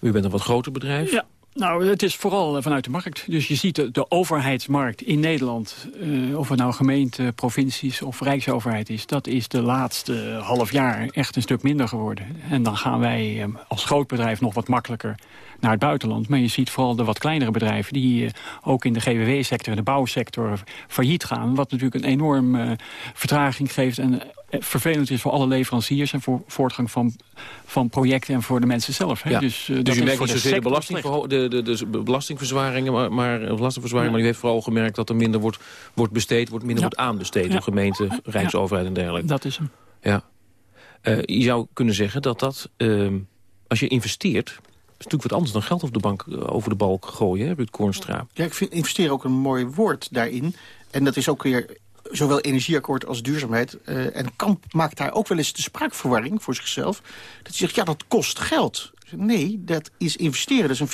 U bent een wat groter bedrijf. Ja. Nou, het is vooral eh, vanuit de markt. Dus je ziet de, overheidsmarkt in Nederland... Uh, of het nou gemeente, provincies of rijksoverheid is... dat is de laatste half jaar echt een stuk minder geworden. En dan gaan wij uh, als groot bedrijf nog wat makkelijker naar het buitenland. Maar je ziet vooral de wat kleinere bedrijven... die ook in de GWW-sector de bouwsector failliet gaan. Wat natuurlijk een enorm vertraging geeft... en vervelend is voor alle leveranciers... en voor voortgang van, van projecten en voor de mensen zelf. Hè? Ja. Dus, uh, dus dat u is merkt niet de zozeer de, sector belasting, de, de, de, de belastingverzwaringen, maar, maar, maar u heeft vooral gemerkt dat er minder wordt, wordt besteed, wordt minder Ja. wordt aanbesteed Ja. door gemeente, rijksoverheid en dergelijke. Dat is hem. Ja. Eh, je zou kunnen zeggen dat dat, ehm, als je investeert... is natuurlijk wat anders dan geld over de, bank, eh, over de balk gooien, hè, Ruud Koornstra. Ja, ik vind investeren ook een mooi woord daarin. En dat is ook weer zowel energieakkoord als duurzaamheid. Eh, en Kamp maakt daar ook wel eens de spraakverwarring voor zichzelf. Dat hij zegt, ja, dat kost geld. Nee, dat is investeren. Dat is een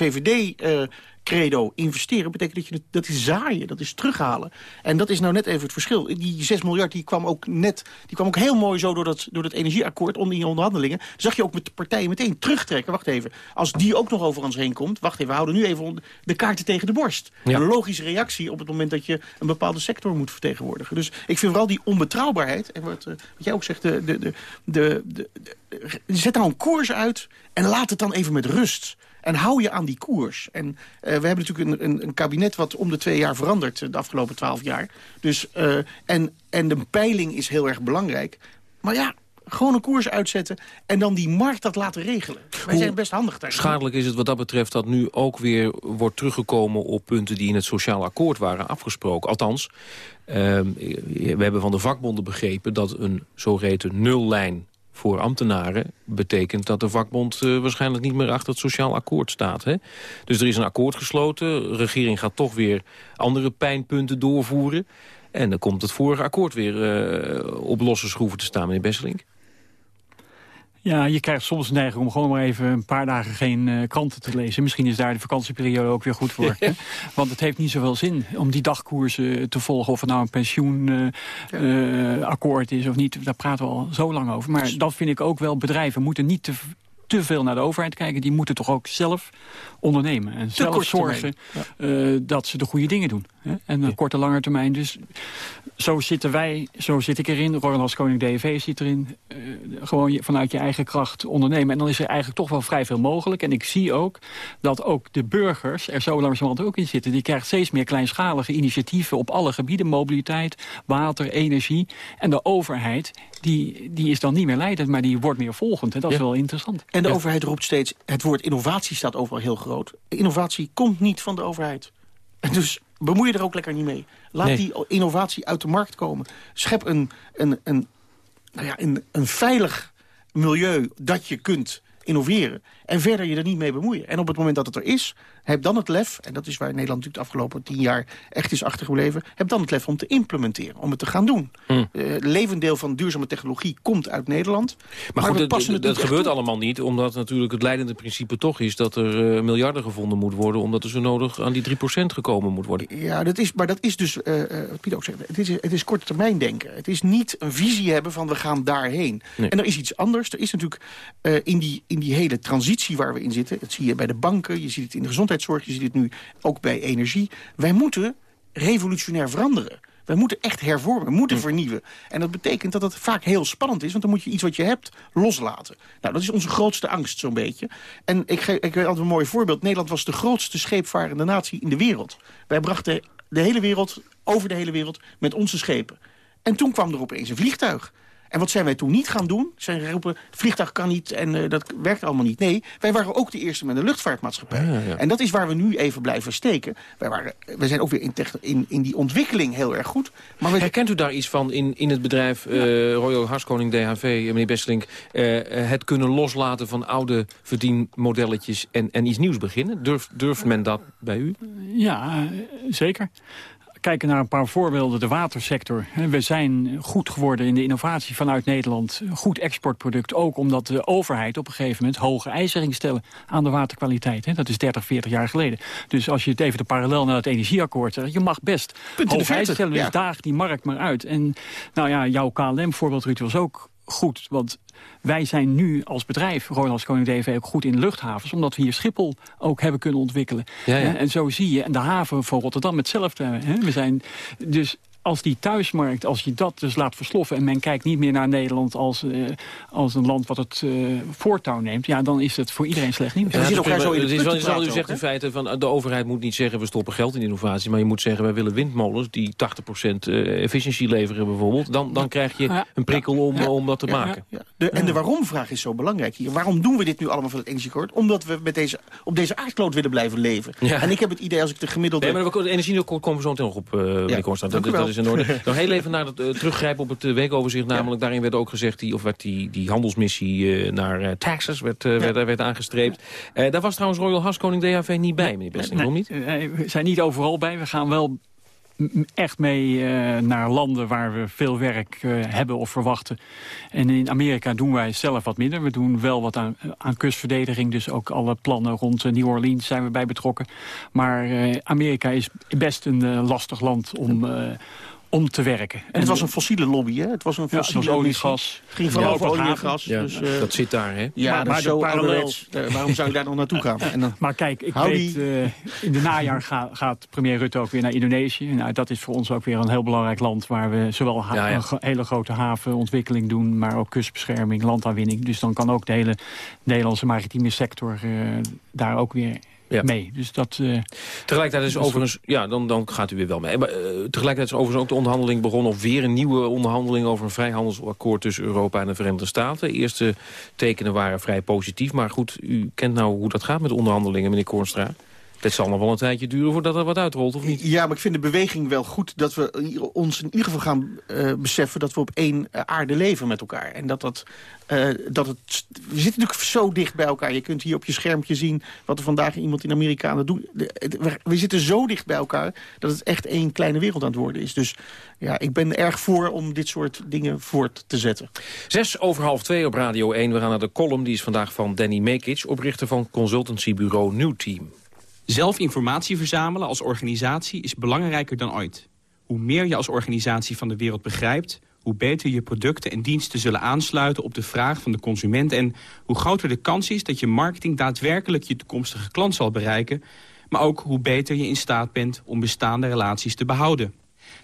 VVD-credo. investeren betekent dat je dat is zaaien, dat is terughalen. En dat is nou net even het verschil. Die 6 miljard die kwam ook net, die kwam ook heel mooi zo door dat, door dat energieakkoord onder die onderhandelingen. Zag je ook met de partijen meteen terugtrekken. Wacht even, als die ook nog over ons heen komt. Wacht even, we houden nu even de kaarten tegen de borst. Ja. Een logische reactie op het moment dat je een bepaalde sector moet vertegenwoordigen. Dus ik vind vooral die onbetrouwbaarheid. En wat, eh, wat jij ook zegt, de, de, de, de, de- de- zet nou een koers uit en laat het dan even met rust. En hou je aan die koers. En eh, we hebben natuurlijk een, een, een kabinet wat om de twee jaar verandert eh, de afgelopen twaalf jaar. Dus, eh, en, en de peiling is heel erg belangrijk. Maar ja, gewoon een koers uitzetten en dan die markt dat laten regelen. Wij Hoe zijn best handig daar. Schadelijk is het wat dat betreft dat nu ook weer wordt teruggekomen... op punten die in het sociaal akkoord waren afgesproken. Althans, ehm, we hebben van de vakbonden begrepen... dat een zogeheten nullijn voor ambtenaren betekent dat de vakbond eh, waarschijnlijk niet meer achter het sociaal akkoord staat. Hè? Dus er is een akkoord gesloten. De regering gaat toch weer andere pijnpunten doorvoeren. En dan komt het vorige akkoord weer eh, op losse schroeven te staan, meneer Besselink. Ja, je krijgt soms neiging om gewoon maar even een paar dagen geen eh, kranten te lezen. Misschien is daar de vakantieperiode ook weer goed voor. hè? Want het heeft niet zoveel zin om die dagkoersen te volgen. Of het nou een pensioenakkoord is of niet. Daar praten we al zo lang over. Maar dat vind ik ook wel. Bedrijven moeten niet te, te veel naar de overheid kijken. Die moeten toch ook zelf ondernemen. En zelf zorgen eh, dat ze de goede dingen doen. En een korte, lange termijn. Dus zo zitten wij, zo zit ik erin. Roland Koning DV zit erin. Eh, gewoon je- vanuit je eigen kracht ondernemen. En dan is er eigenlijk toch wel vrij veel mogelijk. En ik zie ook dat ook de burgers er zo langzamerhand ook in zitten. Die krijgen steeds meer kleinschalige initiatieven op alle gebieden. Mobiliteit, water, energie. En de overheid, die, die is dan niet meer leidend, maar die wordt meer volgend. En dat is wel interessant. En de Ja. overheid roept steeds, het woord innovatie staat overal heel groot. Innovatie komt niet van de overheid. Dus bemoei je er ook lekker niet mee. Laat Nee. die innovatie uit de markt komen. Schep een, een, een, nou ja, een, een veilig milieu dat je kunt innoveren. En verder je er niet mee bemoeien. En op het moment dat het er is, heb dan het lef... en dat is waar Nederland natuurlijk de afgelopen tien jaar echt is achtergebleven... heb dan het lef om te implementeren, om het te gaan doen. Hm. Eh, levendeel van duurzame technologie komt uit Nederland. Maar, goed, we dat, gebeurt toe. allemaal niet, omdat natuurlijk het leidende principe toch is... dat er eh, miljarden gevonden moet worden, omdat er zo nodig aan die 3% gekomen moet worden. Ja, dat is, maar dat is dus, eh, eh, wat Piet ook zegt, het is, het is korte termijn denken. Het is niet een visie hebben van we gaan daarheen. Nee. En er is iets anders. Er is natuurlijk in, die, in die hele transitie waar we in zitten... dat zie je bij de banken, je ziet het in de gezondheidszorg... je ziet het nu ook bij energie. Wij moeten revolutionair veranderen. Wij moeten echt hervormen, moeten vernieuwen. En dat betekent dat het vaak heel spannend is... want dan moet je iets wat je hebt loslaten. Nou, dat is onze grootste angst zo'n beetje. En ik, geef, ik weet altijd een mooi voorbeeld. Nederland was de grootste scheepvarende natie in de wereld. Wij brachten de hele wereld, over de hele wereld, met onze schepen. En toen kwam er opeens een vliegtuig. En wat zijn wij toen niet gaan doen? Zijn geroepen, het vliegtuig kan niet en eh, dat werkt allemaal niet. Nee, wij waren ook de eerste met een luchtvaartmaatschappij. Ja, ja. En dat is waar we nu even blijven steken. Wij, waren, wij zijn ook weer in, in, in die ontwikkeling heel erg goed. Maar we, Herkent u daar iets van in, in het bedrijf eh Royal Harskoning DHV, eh, meneer Besselink... het kunnen loslaten van oude verdienmodelletjes en, en iets nieuws beginnen? Durft, durft men dat bij u? Ja, zeker. Kijken naar een paar voorbeelden. De watersector. We zijn goed geworden in de innovatie vanuit Nederland. Goed exportproduct. Ook omdat de overheid op een gegeven moment hoge eisen ging stellen aan de waterkwaliteit. Dat is 30, 40 jaar geleden. Dus als je het even de parallel naar het energieakkoord zegt. Je mag best hoge eisen stellen. Dus ja. daag die markt maar uit. En nou ja, jouw KLM-voorbeeld, Ruud, was ook goed. Want wij zijn nu als bedrijf, Royal Koning DV, ook goed in luchthavens... omdat we hier Schiphol ook hebben kunnen ontwikkelen. Ja, ja. En zo zie je, en de haven van Rotterdam hetzelfde. Hè? We zijn dus als die thuismarkt, als je dat dus laat versloffen... en men kijkt niet meer naar Nederland als, uh, als een land wat het uh, voortouw neemt... ja, dan is het voor iedereen slecht nieuws. Ja, het is, zo in het is wel, wel, u zegt in feite, van de overheid moet niet zeggen... we stoppen geld in innovatie, maar je moet zeggen... wij willen windmolens die 80% uh, efficiëntie leveren bijvoorbeeld. Dan, dan krijg je ja. een prikkel om, ja. om dat te maken. De, en de waarom-vraag is zo belangrijk hier. Waarom doen we dit nu allemaal voor het energiekort? Omdat we met deze, op deze aardkloot willen blijven leven. En ik heb het idee, als ik de gemiddelde... Nee, maar energiekort komen we zo meteen nog op, meneer Constant. Dat, is in orde. Nog heel even naar het uh, teruggrijpen op het uh, weekoverzicht. Namelijk, daarin werd ook gezegd, die, of werd die, die handelsmissie uh, naar Texas werd, werd, werd, aangestreept. daar was trouwens Royal Haskoning DHV niet bij, meneer Besting, nee, niet? Nee, we zijn niet overal bij. We gaan wel echt mee uh, naar landen waar we veel werk uh, hebben of verwachten. En in Amerika doen wij zelf wat minder. We doen wel wat aan, aan kustverdediging. Dus ook alle plannen rond uh, New Orleans zijn we bij betrokken. Maar Amerika is best een lastig land om om te werken. En het was een fossiele lobby, hè? Het was een fossiele ja, olie, gas. Het ging vooral over olie en gas. Ja, dus, uh, dat zit daar, hè? Ja, maar, maar zo parallel, waarom zou je daar nog naartoe gaan? En dan, maar kijk, ik weet, uh, in de najaar ga, gaat premier Rutte ook weer naar Indonesië. Nou, dat is voor ons ook weer een heel belangrijk land... waar we zowel ja, ja. een hele grote havenontwikkeling doen... maar ook kustbescherming, landaanwinning. Dus dan kan ook de hele Nederlandse maritieme sector uh, daar ook weer ja. mee. Dus dat, uh, tegelijkertijd is overigens, ja, dan, dan gaat u weer wel mee. Maar uh, tegelijkertijd is overigens ook de onderhandeling begonnen... of weer een nieuwe onderhandeling over een vrijhandelsakkoord... tussen Europa en de Verenigde Staten. De eerste tekenen waren vrij positief. Maar goed, u kent nou hoe dat gaat met onderhandelingen, meneer Koornstra. Het zal nog wel een tijdje duren voordat er wat uitrolt, of niet? Ja, maar ik vind de beweging wel goed dat we ons in ieder geval gaan uh, beseffen... dat we op één aarde leven met elkaar. En dat dat, uh, dat het... We zitten natuurlijk zo dicht bij elkaar. Je kunt hier op je schermpje zien wat er vandaag iemand in Amerika aan het doen... We, we zitten zo dicht bij elkaar dat het echt één kleine wereld aan het worden is. Dus ja, ik ben erg voor om dit soort dingen voort te zetten. Zes over half twee op Radio 1. We gaan naar de column. Die is vandaag van Danny Mekic, oprichter van consultancybureau New Team. Zelf informatie verzamelen als organisatie is belangrijker dan ooit. Hoe meer je als organisatie van de wereld begrijpt... hoe beter je producten en diensten zullen aansluiten op de vraag van de consument... en hoe groter de kans is dat je marketing daadwerkelijk je toekomstige klant zal bereiken... maar ook hoe beter je in staat bent om bestaande relaties te behouden.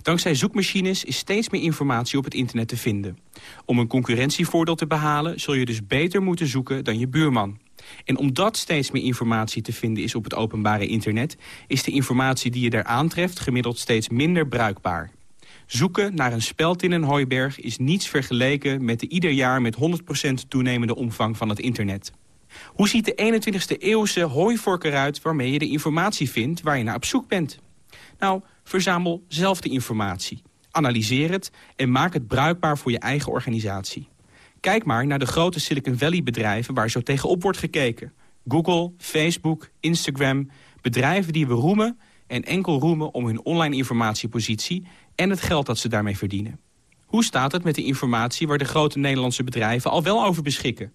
Dankzij zoekmachines is steeds meer informatie op het internet te vinden. Om een concurrentievoordeel te behalen zul je dus beter moeten zoeken dan je buurman. En omdat steeds meer informatie te vinden is op het openbare internet... is de informatie die je daar aantreft gemiddeld steeds minder bruikbaar. Zoeken naar een speld in een hooiberg is niets vergeleken... met de ieder jaar met 100% toenemende omvang van het internet. Hoe ziet de 21ste eeuwse hooivork eruit waarmee je de informatie vindt waar je naar op zoek bent? Nou, verzamel zelf de informatie. Analyseer het en maak het bruikbaar voor je eigen organisatie. Kijk maar naar de grote Silicon Valley bedrijven waar zo tegenop wordt gekeken. Google, Facebook, Instagram, bedrijven die we roemen en enkel roemen om hun online informatiepositie en het geld dat ze daarmee verdienen. Hoe staat het met de informatie waar de grote Nederlandse bedrijven al wel over beschikken?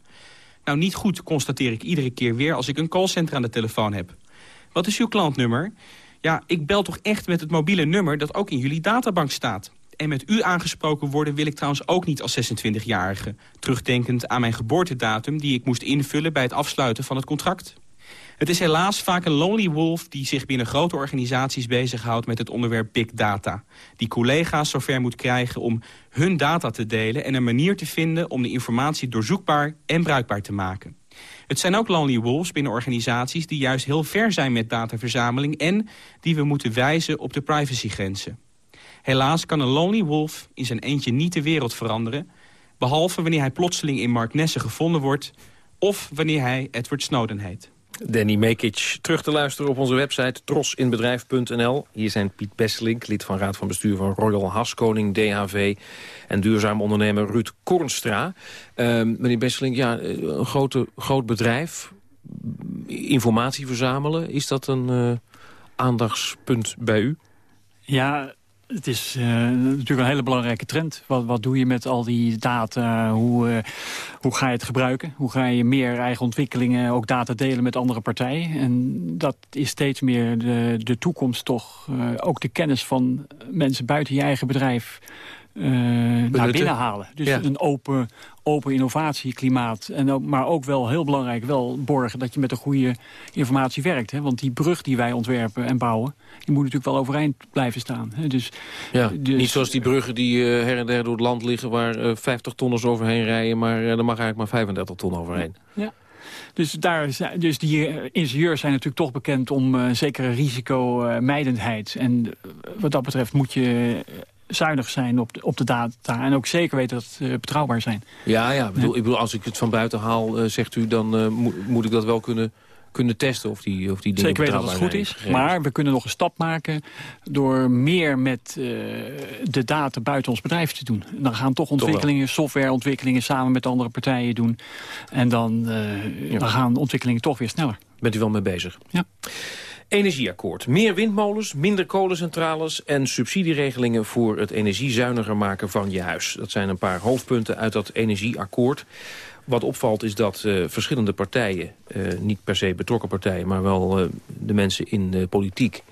Nou, niet goed, constateer ik iedere keer weer als ik een callcenter aan de telefoon heb. Wat is uw klantnummer? Ja, ik bel toch echt met het mobiele nummer dat ook in jullie databank staat. En met u aangesproken worden wil ik trouwens ook niet als 26-jarige. Terugdenkend aan mijn geboortedatum die ik moest invullen bij het afsluiten van het contract. Het is helaas vaak een lonely wolf die zich binnen grote organisaties bezighoudt met het onderwerp big data. Die collega's zover moet krijgen om hun data te delen en een manier te vinden om de informatie doorzoekbaar en bruikbaar te maken. Het zijn ook lonely wolves binnen organisaties die juist heel ver zijn met dataverzameling en die we moeten wijzen op de privacygrenzen. Helaas kan een lonely wolf in zijn eentje niet de wereld veranderen... behalve wanneer hij plotseling in Marknesse gevonden wordt... of wanneer hij Edward Snowden heet. Danny Mekic, terug te luisteren op onze website trosinbedrijf.nl. Hier zijn Piet Besselink, lid van Raad van Bestuur van Royal Haskoning DHV... en duurzaam ondernemer Ruud Kornstra. Uh, meneer Besselink, ja, een grote, groot bedrijf, informatie verzamelen... is dat een uh, aandachtspunt bij u? Ja, het is uh, natuurlijk een hele belangrijke trend. Wat, wat doe je met al die data? Hoe, uh, hoe ga je het gebruiken? Hoe ga je meer eigen ontwikkelingen, ook data delen met andere partijen? En dat is steeds meer de, de toekomst toch. Uh, ook de kennis van mensen buiten je eigen bedrijf naar binnen halen. Dus een open, open innovatieklimaat. En ook, maar ook wel heel belangrijk wel borgen dat je met een goede informatie werkt. Hè? Want die brug die wij ontwerpen en bouwen... die moet natuurlijk wel overeind blijven staan. Hè? Dus, ja, dus- niet zoals die bruggen die uh, her en der door het land liggen... waar uh, 50 tonners overheen rijden, maar uh, er mag eigenlijk maar 35 ton overheen. Ja. Dus, daar, dus die ingenieurs zijn natuurlijk toch bekend om zekere risicomijdendheid. En wat dat betreft moet je zuinig zijn op de, op de data. En ook zeker weten dat ze uh, betrouwbaar zijn. Ja, ja. Bedoel, ik bedoel, als ik het van buiten haal, uh, zegt u, dan mo moet ik dat wel kunnen kunnen testen of die, of die dingen Zeker weten dat het goed is, maar we kunnen nog een stap maken... door meer met uh, de data buiten ons bedrijf te doen. Dan gaan toch ontwikkelingen, toch softwareontwikkelingen... samen met andere partijen doen. En dan, uh, ja. dan gaan ontwikkelingen toch weer sneller. Bent u wel mee bezig? Ja. Energieakkoord. Meer windmolens, minder kolencentrales en subsidieregelingen voor het energiezuiniger maken van je huis. Dat zijn een paar hoofdpunten uit dat energieakkoord. Wat opvalt is dat uh, verschillende partijen, uh, niet per se betrokken partijen... maar wel uh, de mensen in de politiek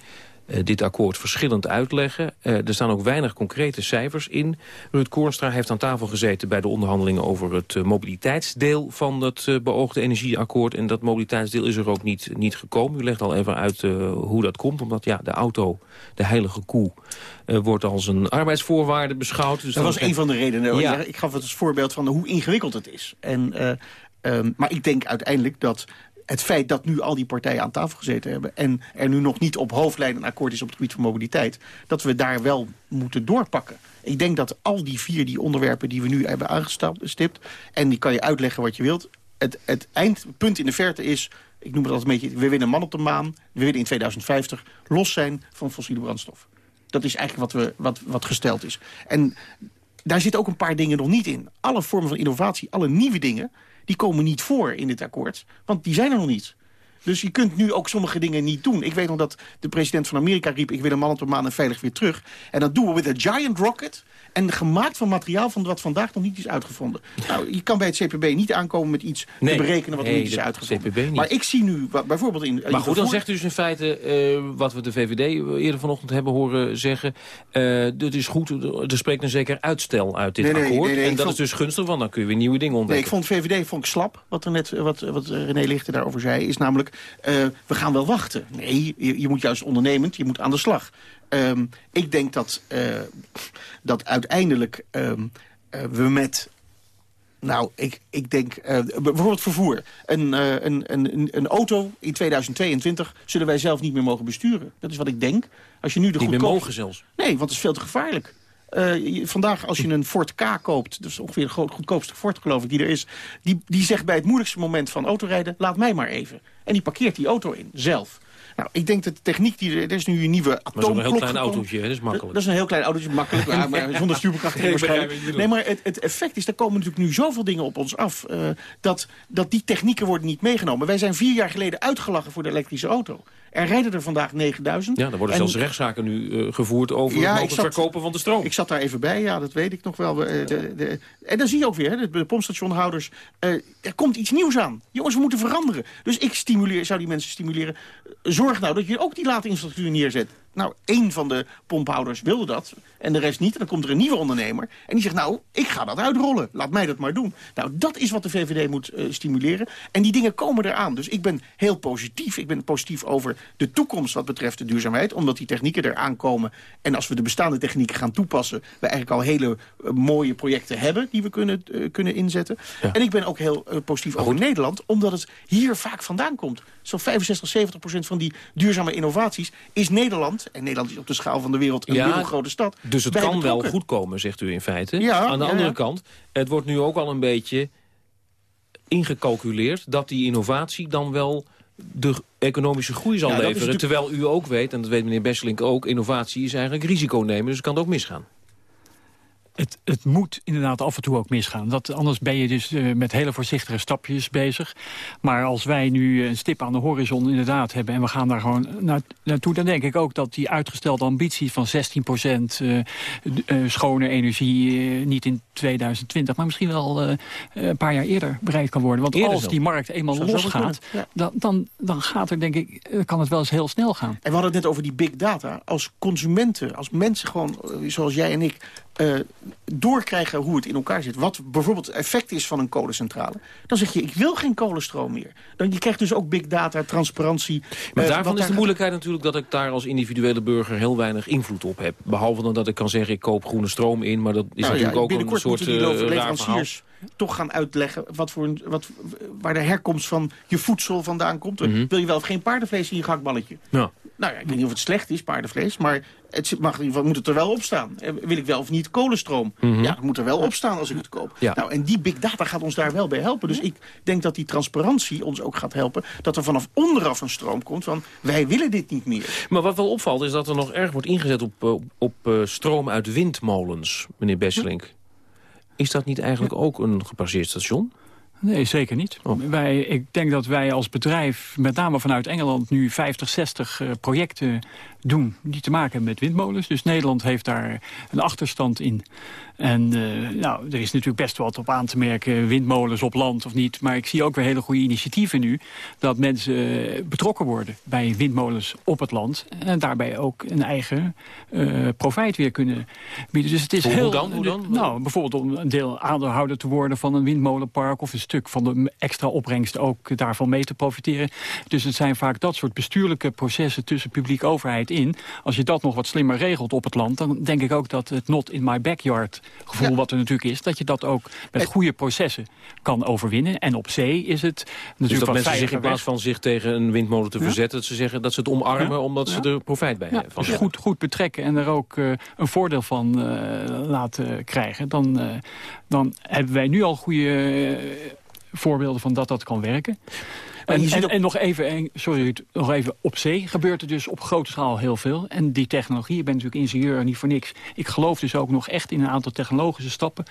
uh, dit akkoord verschillend uitleggen. Uh, er staan ook weinig concrete cijfers in. Ruud Koornstra heeft aan tafel gezeten bij de onderhandelingen over het uh, mobiliteitsdeel van het beoogde energieakkoord. En dat mobiliteitsdeel is er ook niet, niet gekomen. U legt al even uit hoe dat komt, omdat ja, de auto, de heilige koe, wordt als een arbeidsvoorwaarde beschouwd. Dus dat was een van de redenen. Ja. Ik gaf het als voorbeeld van hoe ingewikkeld het is. En, um, maar ik denk uiteindelijk dat het feit dat nu al die partijen aan tafel gezeten hebben... en er nu nog niet op hoofdlijn een akkoord is op het gebied van mobiliteit... dat we daar wel moeten doorpakken. Ik denk dat al die vier die onderwerpen die we nu hebben aangestipt... en die kan je uitleggen wat je wilt... het, het eindpunt in de verte is... ik noem het altijd een beetje... we willen een man op de maan, we willen in 2050 los zijn van fossiele brandstof. Dat is eigenlijk wat, we, wat, wat gesteld is. En daar zitten ook een paar dingen nog niet in. Alle vormen van innovatie, alle nieuwe dingen die komen niet voor in dit akkoord. Want die zijn er nog niet. Dus je kunt nu ook sommige dingen niet doen. Ik weet nog dat de president van Amerika riep... ik wil een man op de maan en veilig weer terug. En dat doen we met een giant rocket... en gemaakt van materiaal van wat vandaag nog niet is uitgevonden. Nou, je kan bij het CPB niet aankomen met iets nee. te berekenen... wat nee, niet is uitgevonden. Niet. Maar ik zie nu bijvoorbeeld in... Maar goed, dan zegt u dus in feite... Uh, wat we de VVD eerder vanochtend hebben horen zeggen... Uh, dit is goed, er spreekt een zeker uitstel uit dit nee, nee, akkoord. Nee, en dat vond... is dus gunstig, want dan kun je weer nieuwe dingen ontdekken. Nee, ik vond VVD vond ik slap, wat, er net, wat, wat René Lichter daarover zei. Is namelijk, uh, we gaan wel wachten. Nee, je, je, moet juist ondernemend, je moet aan de slag. Um, ik denk dat, uh, dat uiteindelijk um, uh, we met... Nou, ik, ik denk, uh, bijvoorbeeld vervoer. Een, een, een, een auto in 2022 zullen wij zelf niet meer mogen besturen. Dat is wat ik denk. Als je nu de niet goedkoop... meer mogen zelfs? Nee, want het is veel te gevaarlijk. Uh, vandaag als je een Ford K koopt, dat is ongeveer de goedkoopste Ford geloof ik die er is... Die, die zegt bij het moeilijkste moment van autorijden, laat mij maar even. En die parkeert die auto in, zelf. Nou, ik denk dat de techniek die er, is nu een nieuwe atoomklok. Maar zo'n heel klein autootje, dat is makkelijk. Dat is een heel klein autootje, makkelijk, maar, maar zonder stuurbekrachtiging Nee, waarschijnlijk. Nee, maar het, het, effect is, er komen natuurlijk nu zoveel dingen op ons af... Uh, dat, dat die technieken worden niet meegenomen. Wij zijn vier jaar geleden uitgelachen voor de elektrische auto. Er rijden er vandaag 9000. Ja, er worden en, zelfs rechtszaken nu uh, gevoerd over ja, het verkopen van de stroom. Ik zat daar even bij, ja, dat weet ik nog wel. De, de, de, en dan zie je ook weer, de, de pompstationhouders, uh, er komt iets nieuws aan. Jongens, we moeten veranderen. Dus ik stimuleer, zou die mensen stimuleren. Zorg nou dat je ook die late infrastructuur neerzet. Nou, één van de pomphouders wilde dat en de rest niet. En dan komt er een nieuwe ondernemer en die zegt, nou, ik ga dat uitrollen. Laat mij dat maar doen. Nou, dat is wat de VVD moet uh, stimuleren. En die dingen komen eraan. Dus ik ben heel positief. Ik ben positief over de toekomst wat betreft de duurzaamheid. Omdat die technieken eraan komen. En als we de bestaande technieken gaan toepassen... we eigenlijk al hele uh, mooie projecten hebben die we kunnen, uh, kunnen inzetten. Ja. En ik ben ook heel positief over Nederland. Omdat het hier vaak vandaan komt. Zo'n 65, 70 procent van die duurzame innovaties is Nederland... en Nederland is op de schaal van de wereld een ja, wereldgrote stad... Dus het kan wel goed komen, zegt u in feite. Ja, Aan de ja, andere kant, het wordt nu ook al een beetje ingecalculeerd... dat die innovatie dan wel de economische groei zal leveren. natuurlijk- Terwijl u ook weet, en dat weet meneer Besselink ook... innovatie is eigenlijk risico nemen, dus het kan ook misgaan. Het, het moet inderdaad af en toe ook misgaan. Dat, anders ben je dus uh, met hele voorzichtige stapjes bezig. Maar als wij nu een stip aan de horizon inderdaad hebben... en we gaan daar gewoon na, naartoe... dan denk ik ook dat die uitgestelde ambitie van 16% uh, uh, schone energie... uh, niet in 2020, maar misschien wel uh, een paar jaar eerder bereikt kan worden. Want Eerder als zo. die markt eenmaal Zou losgaat... ja. dan, dan, dan gaat er, denk ik, eh, kan het wel eens heel snel gaan. En we hadden het net over die big data. Als consumenten, als mensen gewoon, eh, zoals jij en ik... eh, doorkrijgen hoe het in elkaar zit... wat bijvoorbeeld het effect is van een kolencentrale... dan zeg je, ik wil geen kolenstroom meer. Dan, je krijgt dus ook big data, transparantie. Maar eh, daarvan is de moeilijkheid natuurlijk dat ik daar als individuele burger heel weinig invloed op heb. Behalve dan dat ik kan zeggen ik koop groene stroom in, maar dat is Nou ja, natuurlijk ook een soort eh, leveranciers toch gaan uitleggen wat voor een, wat, waar de herkomst van je voedsel vandaan komt. Mhm. Wil je wel of geen paardenvlees in je gehaktballetje? Ja. Nou ja, ik weet niet of het slecht is, paardenvlees, maar het mag in ieder geval, moet het er wel op staan. Eh, Wil ik wel of niet kolenstroom? Mhm. Ja, het moet er wel op staan als ik het koop. Ja. Nou, en die big data gaat ons daar wel bij helpen. Dus ik denk dat die transparantie ons ook gaat helpen. Dat er vanaf onderaf een stroom komt van wij willen dit niet meer. Maar wat wel opvalt is dat er nog erg wordt ingezet op, eh, op eh, stroom uit windmolens, meneer Besselink. Is dat niet eigenlijk ook een gepasseerd station? Nee, zeker niet. Wij, ik denk dat wij als bedrijf, met name vanuit Engeland... nu 50, 60 eh, projecten doen die te maken hebben met windmolens. Dus Nederland heeft daar een achterstand in. En eh, nou, er is natuurlijk best wat op aan te merken, windmolens op land of niet. Maar ik zie ook weer hele goede initiatieven nu... dat mensen eh, betrokken worden bij windmolens op het land. En daarbij ook een eigen eh, profijt weer kunnen bieden. Dus het is Hoe- hoe heel, dan? Hoe dan? Nou, bijvoorbeeld om een deel aandeelhouder te worden van een windmolenpark... of een stuk van de extra opbrengst ook daarvan mee te profiteren. Dus het zijn vaak dat soort bestuurlijke processen tussen publiek overheid in. Als je dat nog wat slimmer regelt op het land... dan denk ik ook dat het not in my backyard gevoel wat er natuurlijk is... dat je dat ook met goede processen kan overwinnen. En op zee is het natuurlijk Dus dat wat mensen zich in plaats van zich tegen een windmolen te Ja. verzetten... dat ze zeggen dat ze het omarmen Ja. omdat ze Ja. er profijt bij Ja, hebben. Van dus goed, goed betrekken en er ook eh, een voordeel van eh, laten krijgen. Dan, eh, dan hebben wij nu al goede voorbeelden van dat dat kan werken. En, nog even, en- sorry, nog even op zee gebeurt er dus op grote schaal heel veel. En die technologie, ik ben natuurlijk ingenieur niet voor niks. Ik geloof dus ook nog echt in een aantal technologische stappen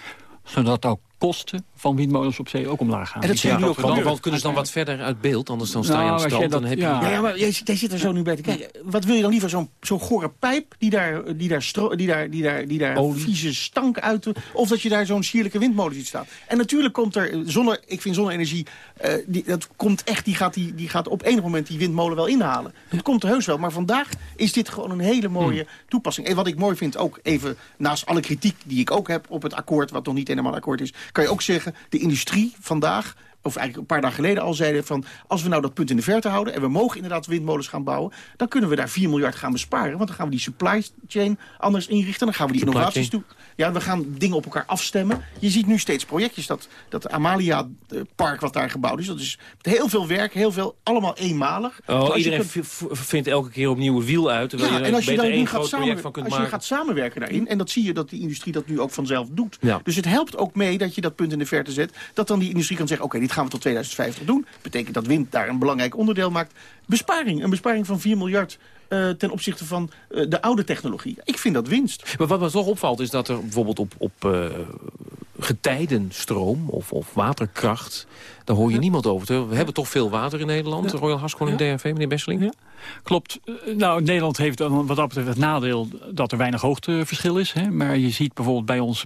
zodat ook kosten van windmolens op zee ook omlaag gaan. En dat zie je Ja, nu ook dan- Want kunnen ze dan wat verder uit beeld? Anders dan sta je Nou, aan het als strand dan heb je... ja. Maar jij, jij zit er zo nu bij te kijken. Wat wil je dan liever? Zo'n zo'n gore pijp die daar, die daar, stro- die daar, die daar, die daar vieze stank uit... Of dat je daar zo'n sierlijke windmolen ziet staan. En natuurlijk komt er zonne... Ik vind zonne-energie... eh, die, dat komt echt, die gaat, die, die gaat op enig moment die windmolen wel inhalen. Dat komt er heus wel. Maar vandaag is dit gewoon een hele mooie Hmm. toepassing. En wat ik mooi vind, ook even naast alle kritiek die ik ook heb op het akkoord... wat nog niet helemaal akkoord is... kan je ook zeggen, de industrie vandaag of eigenlijk een paar dagen geleden al zeiden van... als we nou dat punt in de verte houden en we mogen inderdaad windmolens gaan bouwen... dan kunnen we daar 4 miljard gaan besparen. Want dan gaan we die supply chain anders inrichten. Dan gaan we die Supply innovaties doen. Ja, we gaan dingen op elkaar afstemmen. Je ziet nu steeds projectjes. Dat, dat Amalia-park wat daar gebouwd is, dat is heel veel werk, heel veel, allemaal eenmalig. Oh, iedereen kunt- vindt elke keer opnieuw een wiel uit... terwijl ja, je en als je dan nu gaat, samen, project van kunt als je maken. gaat samenwerken daarin... en dat zie je dat die industrie dat nu ook vanzelf doet. Ja. Dus het helpt ook mee dat je dat punt in de verte zet... dat dan die industrie kan zeggen, oké, dit gaan we tot 2050 doen. Betekent dat wind daar een belangrijk onderdeel maakt. Besparing, een besparing van 4 miljard... eh, ten opzichte van eh, de oude technologie. Ik vind dat winst. Maar wat me toch opvalt is dat er bijvoorbeeld op, op eh, getijdenstroom of, of waterkracht... daar hoor je niemand over. We hebben toch veel water in Nederland, Royal Haskoning DNV, meneer Besseling? Klopt. Nou, Nederland heeft dan wat dat betreft het nadeel dat er weinig hoogteverschil is. Hè? Maar je ziet bijvoorbeeld bij ons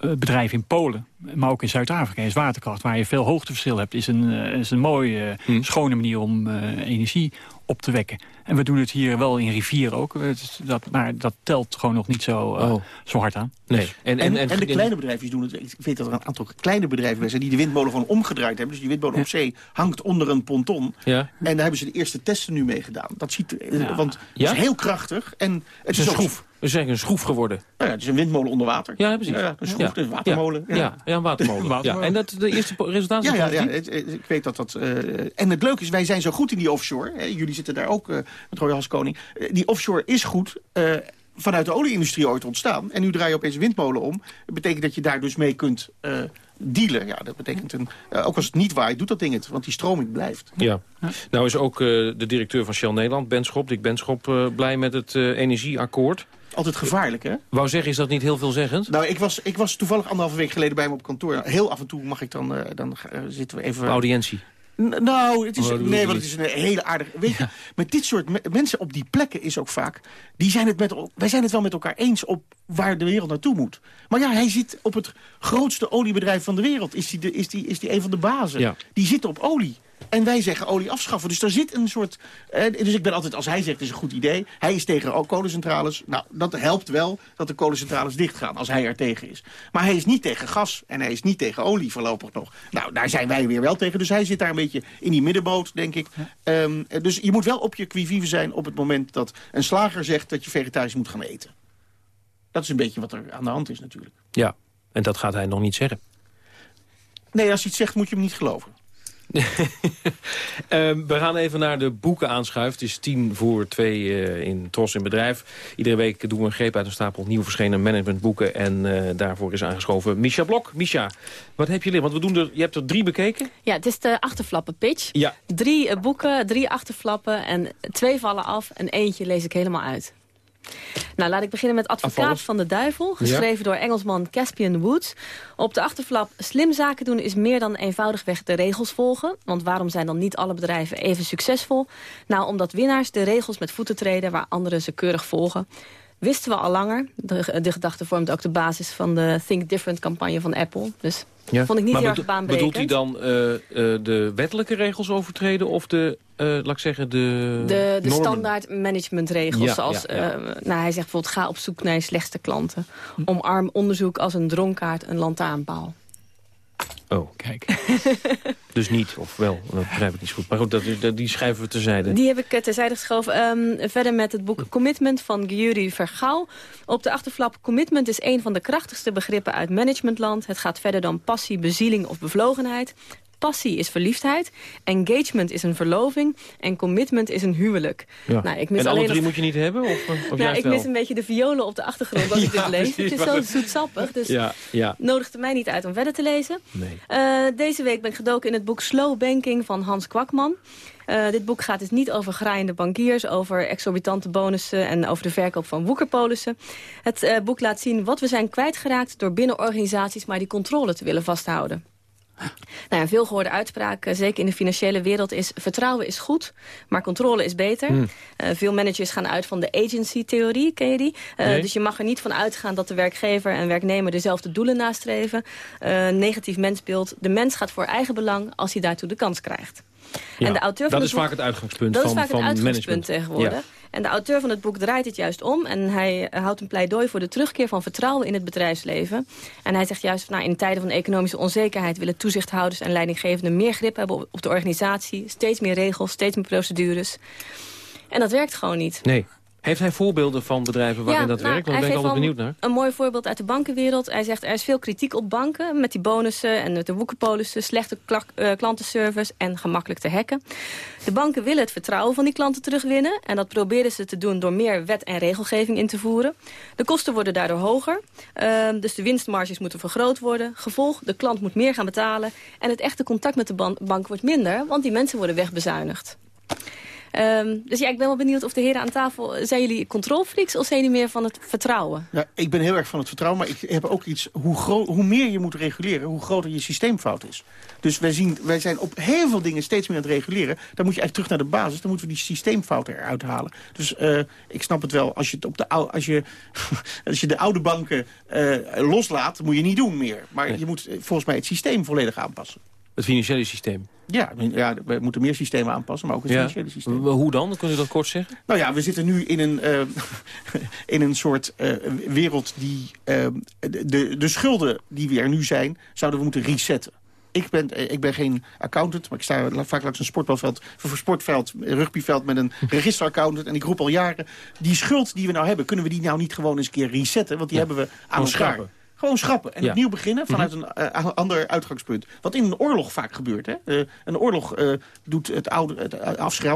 bedrijf in Polen, maar ook in Zuid-Afrika is waterkracht. Waar je veel hoogteverschil hebt, is een, eh, is een mooie, Hm. schone manier om eh, energie op te wekken. En we doen het hier wel in rivieren ook. Is dat, maar dat telt gewoon nog niet zo, eh, Oh. zo hard aan. Nee. En, en, de kleine bedrijven doen het. Ik weet dat er een aantal kleine bedrijven zijn die de windmolen gewoon omgedraaid hebben. Dus die windmolen op zee hangt onder een ponton. Ja. En daar hebben ze de eerste testen nu mee gedaan. Dat ziet, Ja. Want het Ja? is heel krachtig. En het is een ook- schroef. We zijn een schroef geworden. Nou ja, het is een windmolen onder water. Ja, precies. Ja, een schroef, een watermolen. Ja, ja. ja, een watermolen. Watermolen. Ja. En dat, de eerste resultaten Ja, zijn ja, het- ik weet dat dat... eh, en het leuke is, wij zijn zo goed in die offshore. Hè, jullie zitten daar ook eh, met Royal Haskoning. Eh, die offshore is goed... eh, vanuit de olieindustrie ooit ontstaan. En nu draai je opeens een windmolen om. Dat betekent dat je daar dus mee kunt eh, dealen. Ja, dat betekent een... ook als het niet waait, doet dat ding het. Want die stroming blijft. Ja. Nou is ook eh, de directeur van Shell Nederland, Ben Schop, Dick Ben Schop, eh, blij met het eh, energieakkoord. Altijd gevaarlijk, hè? Wou zeggen, is dat niet heel veelzeggend? Nou, ik was, ik was toevallig anderhalve week geleden bij hem op kantoor. Heel af en toe mag ik dan... eh, dan eh, zitten we even... Audiëntie. N- Nou, het is, Oh, nee, want het is een hele aardige... Weet je, met dit soort me- mensen op die plekken is ook vaak... Die zijn het met, wij zijn het wel met elkaar eens op waar de wereld naartoe moet. Maar ja, hij zit op het grootste oliebedrijf van de wereld. Is die, de, is die, is die een van de bazen. Ja. Die zit op olie. En wij zeggen olie afschaffen. Dus daar zit een soort... Eh, dus ik ben altijd, als hij zegt het is een goed idee... hij is tegen kolencentrales. Nou, dat helpt wel dat de kolencentrales dichtgaan als hij er tegen is. Maar hij is niet tegen gas en hij is niet tegen olie voorlopig nog. Nou, daar zijn wij weer wel tegen. Dus hij zit daar een beetje in die middenboot, denk ik. Ehm, dus je moet wel op je quivive zijn op het moment dat een slager zegt... dat je vegetarisch moet gaan eten. Dat is een beetje wat er aan de hand is natuurlijk. Ja, en dat gaat hij nog niet zeggen. Nee, als hij het zegt moet je hem niet geloven. Ehm, we gaan even naar de boeken aanschuiven. Het is tien voor twee uh, in Tros in Bedrijf. Iedere week doen we een greep uit een stapel nieuw verschenen managementboeken. En uh, daarvoor is aangeschoven Misha Blok. Misha, wat heb je leren? Want we doen er, je hebt er drie bekeken. Ja, het is de achterflappen pitch. Ja. Drie uh, boeken, drie achterflappen en twee vallen af en eentje lees ik helemaal uit. Nou, laat ik beginnen met Advocaat van de Duivel. Geschreven door Engelsman Caspian Woods. Op de achterflap slim zaken doen is meer dan eenvoudigweg de regels volgen. Want waarom zijn dan niet alle bedrijven even succesvol? Nou, omdat winnaars de regels met voeten treden waar anderen ze keurig volgen. Wisten we al langer. De, de gedachte vormt ook de basis van de Think Different campagne van Apple. Dus ja. vond ik niet maar heel erg baanbrekend. Bedoelt hij dan uh, uh, de wettelijke regels overtreden of de, uh, laat ik zeggen, de De, de standaard managementregels. Ja, zoals, ja, ja. nou, hij zegt bijvoorbeeld ga op zoek naar je slechtste klanten. Omarm onderzoek als een dronkaard een lantaarnpaal. Oh, kijk. dus niet, of wel, dat begrijp ik niet zo goed. Maar goed, dat, dat, die schrijven we terzijde. Die heb ik eh, terzijde geschoven. Um, verder met het boek Commitment van Gyuri Vergauw. Op de achterflap Commitment is een van de krachtigste begrippen uit managementland. Het gaat verder dan passie, bezieling of bevlogenheid. Passie is verliefdheid, engagement is een verloving en commitment is een huwelijk. Ja. Nou, ik mis en alle alleen drie moet je niet hebben? Of, of Nou, ik wel? mis een beetje de violen op de achtergrond als ik Ja, dit lees. precies, Het is zo zoetsappig, dus Ja, ja. nodigde mij niet uit om verder te lezen. Nee. Eh, deze week ben ik gedoken in het boek Slow Banking van Hans Kwakman. Eh, dit boek gaat dus niet over graaiende bankiers, over exorbitante bonussen en over de verkoop van woekerpolissen. Het eh, boek laat zien wat we zijn kwijtgeraakt door binnen organisaties maar die controle te willen vasthouden. Nou, een veelgehoorde uitspraak, eh, zeker in de financiële wereld, is... vertrouwen is goed, maar controle is beter. Hmm. Eh, veel managers gaan uit van de agency-theorie, ken je die? Eh, Nee. Dus je mag er niet van uitgaan dat de werkgever en werknemer... dezelfde doelen nastreven. Eh, negatief mensbeeld. De mens gaat voor eigen belang als hij daartoe de kans krijgt. Ja, en de auteur van dat is vaak het uitgangspunt dat van, is vaak van het uitgangspunt management. tegenwoordig. En de auteur van het boek draait het juist om. En hij eh, houdt een pleidooi voor de terugkeer van vertrouwen in het bedrijfsleven. En hij zegt juist, nou, in tijden van economische onzekerheid... willen toezichthouders en leidinggevenden meer grip hebben op, op de organisatie. Steeds meer regels, steeds meer procedures. En dat werkt gewoon niet. Nee. Heeft hij voorbeelden van bedrijven waarin dat nou, werkt? Want daar ben ik altijd benieuwd naar. Een mooi voorbeeld uit de bankenwereld. Hij zegt er is veel kritiek op banken met die bonussen en de woekerpolissen, slechte eh, klantenservice en gemakkelijk te hacken. De banken willen het vertrouwen van die klanten terugwinnen en dat proberen ze te doen door meer wet en regelgeving in te voeren. De kosten worden daardoor hoger, ehm, dus de winstmarges moeten vergroot worden. Gevolg, de klant moet meer gaan betalen en het echte contact met de ban- bank wordt minder, want die mensen worden wegbezuinigd. Ehm, dus ja, ik ben wel benieuwd of de heren aan tafel... zijn jullie controlfreaks of zijn jullie meer van het vertrouwen? Ja, ik ben heel erg van het vertrouwen, maar ik heb ook iets... Hoe, hoe meer je moet reguleren, hoe groter je systeemfout is. Dus wij, zien, wij zijn op heel veel dingen steeds meer aan het reguleren. Dan moet je eigenlijk terug naar de basis. Dan moeten we die systeemfouten eruit halen. Dus eh, ik snap het wel. Als je, het op de, ou- als je, als je de oude banken eh, loslaat, moet je niet doen meer. Maar je moet eh, volgens mij het systeem volledig aanpassen. Het financiële systeem. Ja, ja, we moeten meer systemen aanpassen, maar ook het Ja. financiële systeem. Hoe dan? Kunt u dat kort zeggen? Nou ja, we zitten nu in een, eh, in een soort eh, wereld die... eh, de, de, de schulden die we er nu zijn, zouden we moeten resetten. Ik ben, ik ben geen accountant, maar ik sta vaak langs een sportveld, een rugbyveld met een registeraccountant. En ik roep al jaren, die schuld die we nou hebben, kunnen we die nou niet gewoon eens een keer resetten? Want die Ja. hebben we aan elkaar. Gewoon schrappen en Ja. opnieuw beginnen vanuit een eh, ander uitgangspunt. Wat in een oorlog vaak gebeurt. Hè? Eh, een oorlog eh, doet het, oude, het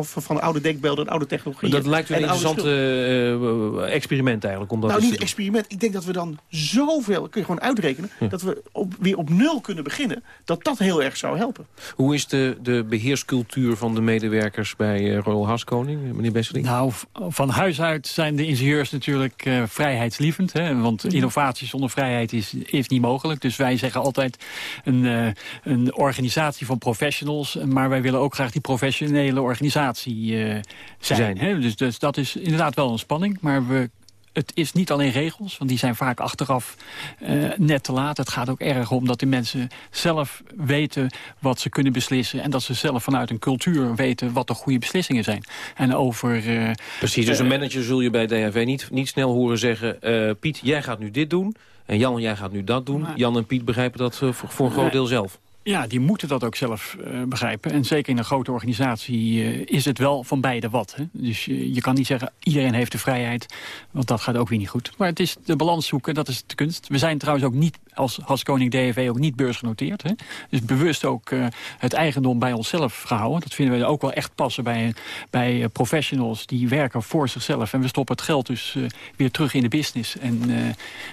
van oude dekbeelden en oude technologieën. Dat lijkt een interessant eh, experiment eigenlijk. Om dat nou, niet een experiment. Ik denk dat we dan zoveel, kun je gewoon uitrekenen... dat we op, weer op nul kunnen beginnen. Dat dat heel erg zou helpen. Hoe is de, de beheerscultuur van de medewerkers bij Royal Haskoning, meneer Besseling? Nou, van huis uit zijn de ingenieurs natuurlijk eh, vrijheidslievend. Hè? Want innovatie zonder vrijheid is, is niet mogelijk. Dus wij zeggen altijd een, eh, een organisatie van professionals. Maar wij willen ook graag die professionele organisatie eh, zijn. Zijn. Hè? Dus, dus dat is inderdaad wel een spanning. Maar we het is niet alleen regels, want die zijn vaak achteraf uh, net te laat. Het gaat ook erg om dat de mensen zelf weten wat ze kunnen beslissen... en dat ze zelf vanuit een cultuur weten wat de goede beslissingen zijn. En over... Uh, Precies, dus een manager zul je bij DHV niet, niet snel horen zeggen... Piet, jij gaat nu dit doen... En Jan, jij gaat nu dat doen. Jan en Piet begrijpen dat voor, voor een groot deel zelf. Ja, die moeten dat ook zelf uh, begrijpen. En zeker in een grote organisatie uh, is het wel van beide wat. Hè? Dus je, je, kan niet zeggen, iedereen heeft de vrijheid. Want dat gaat ook weer niet goed. Maar het is de balans zoeken, dat is de kunst. We zijn trouwens ook niet als Haskoning DFV ook niet beursgenoteerd. Hè? Dus bewust ook het eigendom bij onszelf gehouden. Dat vinden we ook wel echt passen bij, bij professionals die werken voor zichzelf. En we stoppen het geld dus weer terug in de business. En,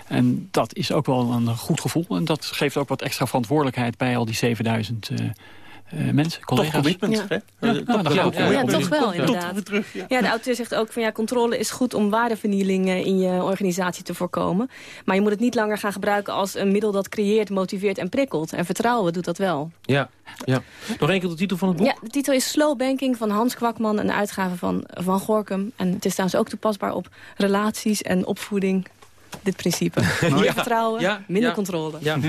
en dat is ook wel een goed gevoel. En dat geeft ook wat extra verantwoordelijkheid bij al die 7000 uh, uh, mensen, collega's. Toch commitment, ja. hè? Ja, Ja, nou, Ja, ja, toch wel, inderdaad. terug, ja. Ja, de auteur zegt ook van ja, controle is goed om waardevernieling eh, in je organisatie te voorkomen. Maar je moet het niet langer gaan gebruiken als een middel dat creëert, motiveert en prikkelt. En vertrouwen doet dat wel. Ja, ja. Nog één keer de titel van het boek? Ja, de titel is Slow Banking van Hans Kwakman, een uitgave van Van Gorkum. En het is trouwens ook toepasbaar op relaties en opvoeding. Dit principe. Meer Ja, vertrouwen, ja, minder ja. controle. Ja.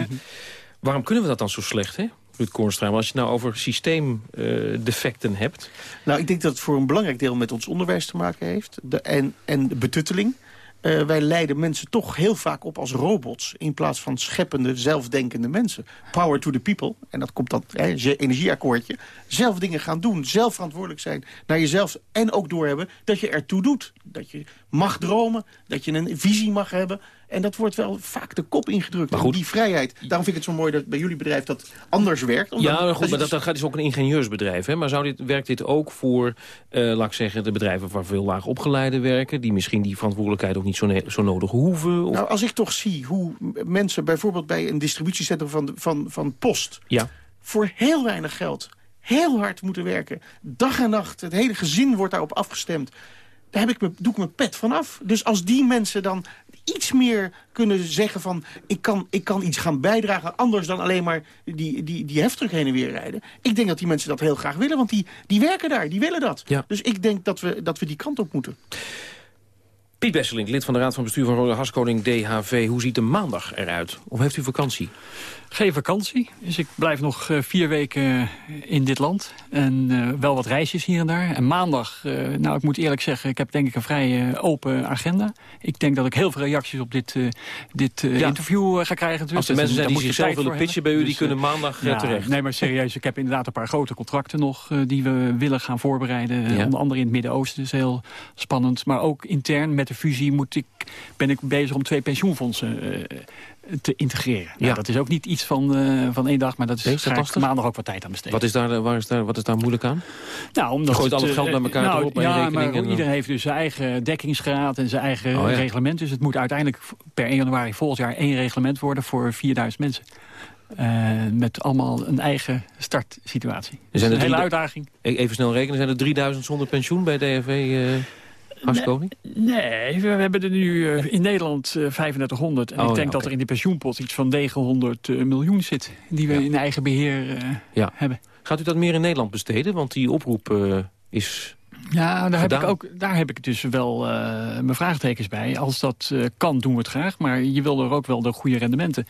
Waarom kunnen we dat dan zo slecht, hè? Ruud Koornstra, als je het nou over systeemdefecten hebt... Nou, ik denk dat het voor een belangrijk deel met ons onderwijs te maken heeft. De, en, en de betutteling. Eh, wij leiden mensen toch heel vaak op als robots... in plaats van scheppende, zelfdenkende mensen. Power to the people, en dat komt dat hè, energieakkoordje. Zelf dingen gaan doen, zelf verantwoordelijk zijn naar jezelf... en ook doorhebben dat je ertoe doet. Dat je mag dromen, dat je een visie mag hebben... En dat wordt wel vaak de kop ingedrukt. Maar goed. die vrijheid. Daarom vind ik het zo mooi dat bij jullie bedrijf dat anders werkt. Omdat- Ja, goed, je maar dat, dat gaat dus ook een ingenieursbedrijf. Hè? Maar zou dit, werkt dit ook voor, eh, laat ik zeggen, de bedrijven waar veel laag opgeleiden werken... die misschien die verantwoordelijkheid ook niet zo, zo nodig hoeven? Of... Nou, als ik toch zie hoe mensen bijvoorbeeld bij een distributiecentrum van, de- van, van Post... Ja. voor heel weinig geld heel hard moeten werken. Dag en nacht, het hele gezin wordt daarop afgestemd. Daar heb ik me, doe ik mijn pet van af. Dus als die mensen dan iets meer kunnen zeggen van... ik kan, ik kan iets gaan bijdragen, anders dan alleen maar die, die, die heftruck heen en weer rijden. Ik denk dat die mensen dat heel graag willen, want die, die werken daar, die willen dat. Ja. Dus ik denk dat we, dat we die kant op moeten. Piet Besselink, lid van de Raad van Bestuur van Rode Haskoning DHV. Hoe ziet de maandag eruit? Of heeft u vakantie? Geen vakantie, dus ik blijf nog eh, vier weken in dit land. En eh, wel wat reisjes hier en daar. En maandag, eh, nou ik moet eerlijk zeggen, ik heb denk ik een vrij eh, open agenda. Ik denk dat ik heel veel reacties op dit, eh, dit eh, Ja. interview eh, ga krijgen. natuurlijk. Als er Dus mensen zijn die zichzelf willen pitchen bij u... die Dus, kunnen eh, maandag eh, ja, terecht. Nee, maar serieus, ik heb inderdaad een paar grote contracten nog... eh, die we willen gaan voorbereiden. Eh, Ja. Onder andere in het Midden-Oosten, is heel spannend. Maar ook intern met de fusie moet ik, ben ik bezig om twee pensioenfondsen eh, te integreren. Nou, Ja. dat is ook niet iets van, eh, van één dag, maar dat is, Nee, is dat maandag ook wat tijd aan besteden. Wat is, daar, eh, waar is daar, wat is daar moeilijk aan? Nou, omdat Je gooit het, al het geld eh, bij elkaar nou, ja, maar en iedereen heeft dus zijn eigen dekkingsgraad en zijn eigen Oh, ja. reglement. Dus het moet uiteindelijk per 1 januari volgend jaar één reglement worden voor 4000 mensen. Eh, met allemaal een eigen startsituatie. Dus een hele uitdaging. E- Even snel rekenen, zijn er 3000 zonder pensioen bij eh Haskoning? Nee, we hebben er nu eh, in Nederland eh, 3500. En Oh, ik ja, denk dat er in die pensioenpot iets van 900 eh, miljoen zit. Die we in eigen beheer eh, Ja. hebben. Gaat u dat meer in Nederland besteden? Want die oproep eh, is... Ja, daar heb, ik ook, daar heb ik dus wel eh, mijn vraagtekens bij. Als dat eh, kan, doen we het graag. Maar je wil er ook wel de goede rendementen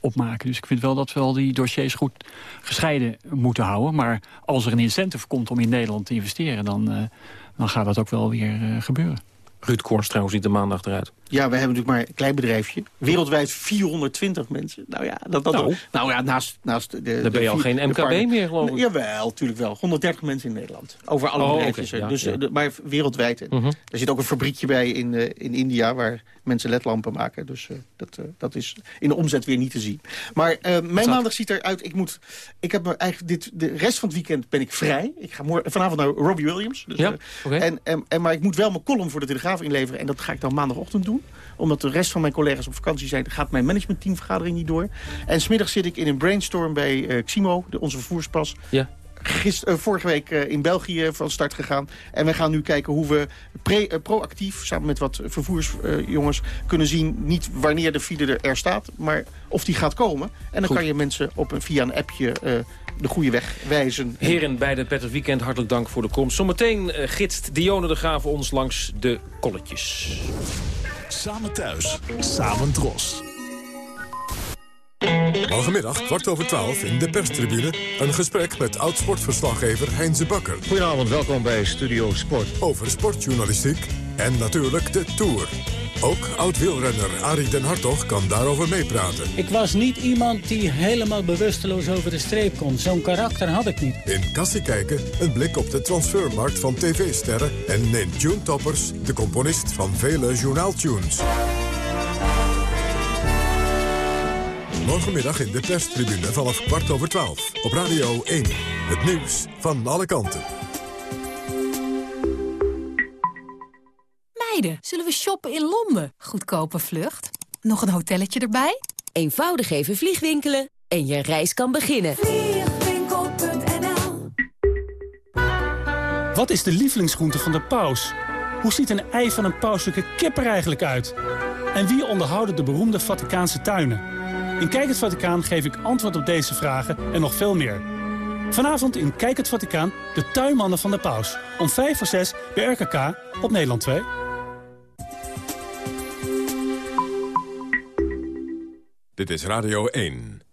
op maken. Dus ik vind wel dat we al die dossiers goed gescheiden moeten houden. Maar als er een incentive komt om in Nederland te investeren... dan, eh, dan gaat dat ook wel weer eh, gebeuren. Ruud Koornstra, hoe ziet de maandag eruit? Ja, we hebben natuurlijk maar een klein bedrijfje. Wereldwijd 420 mensen. Nou ja, dat, dat, Nou. nou, ja naast, naast de, de ben je al geen MKB meer, geloof ik. Jawel, natuurlijk wel. 130 mensen in Nederland. Over alle Oh, bedrijfjes. oké, ja, dus, ja. eh, de- maar wereldwijd. Mhm. Er zit ook een fabriekje bij in, eh, in India... waar mensen ledlampen maken. Dus eh, dat, dat is in de omzet weer niet te zien. Maar mijn maandag ziet eruit... Ik, moet, ik heb eigenlijk dit, de rest van het weekend ben ik vrij. Ik ga morgen, vanavond naar Robbie Williams. Dus, Ja, en, en, maar ik moet wel mijn column voor de Telegraaf inleveren. En dat ga ik dan maandagochtend doen. Omdat de rest van mijn collega's op vakantie zijn... gaat mijn managementteamvergadering niet door. En smiddag zit ik in een brainstorm bij eh, Ximo, de, onze vervoerspas. Ja. Gist, eh, vorige week eh, in België van start gegaan. En we gaan nu kijken hoe we pre- eh, proactief... samen met wat vervoersjongens kunnen zien... niet wanneer de file er, er staat, maar of die gaat komen. En dan Goed. kan je mensen op een, via een appje eh, de goede weg wijzen. Heren bij de Petter Weekend, hartelijk dank voor de komst. Zometeen eh, gidst Dione de Graaf ons langs de kolletjes. Samen thuis, samen dros. Morgenmiddag, kwart over twaalf, in de perstribune... een gesprek met oud-sportverslaggever Heinze Bakker. Goedenavond, welkom bij Studio Sport. Over sportjournalistiek en natuurlijk de Tour. Ook oud-wielrenner Arie den Hartog kan daarover meepraten. Ik was niet iemand die helemaal bewusteloos over de streep komt. Zo'n karakter had ik niet. In Kassie kijken, een blik op de transfermarkt van tv-sterren... en in Tune Toppers, de componist van vele journaaltunes. Morgenmiddag in de perstribune vanaf kwart over twaalf. Op Radio 1. Het nieuws van alle kanten. Meiden, zullen we shoppen in Londen? Goedkope vlucht. Nog een hotelletje erbij? Eenvoudig even vliegwinkelen en je reis kan beginnen. Vliegwinkel.nl Wat is de lievelingsgroente van de paus? Hoe ziet een ei van een pauselijke kip er eigenlijk uit? En wie onderhouden de beroemde Vaticaanse tuinen? In Kijk het Vaticaan geef ik antwoord op deze vragen en nog veel meer. Vanavond in Kijk het Vaticaan de tuinmannen van de paus. Om 5 voor 6 bij RKK op Nederland 2. Dit is Radio 1.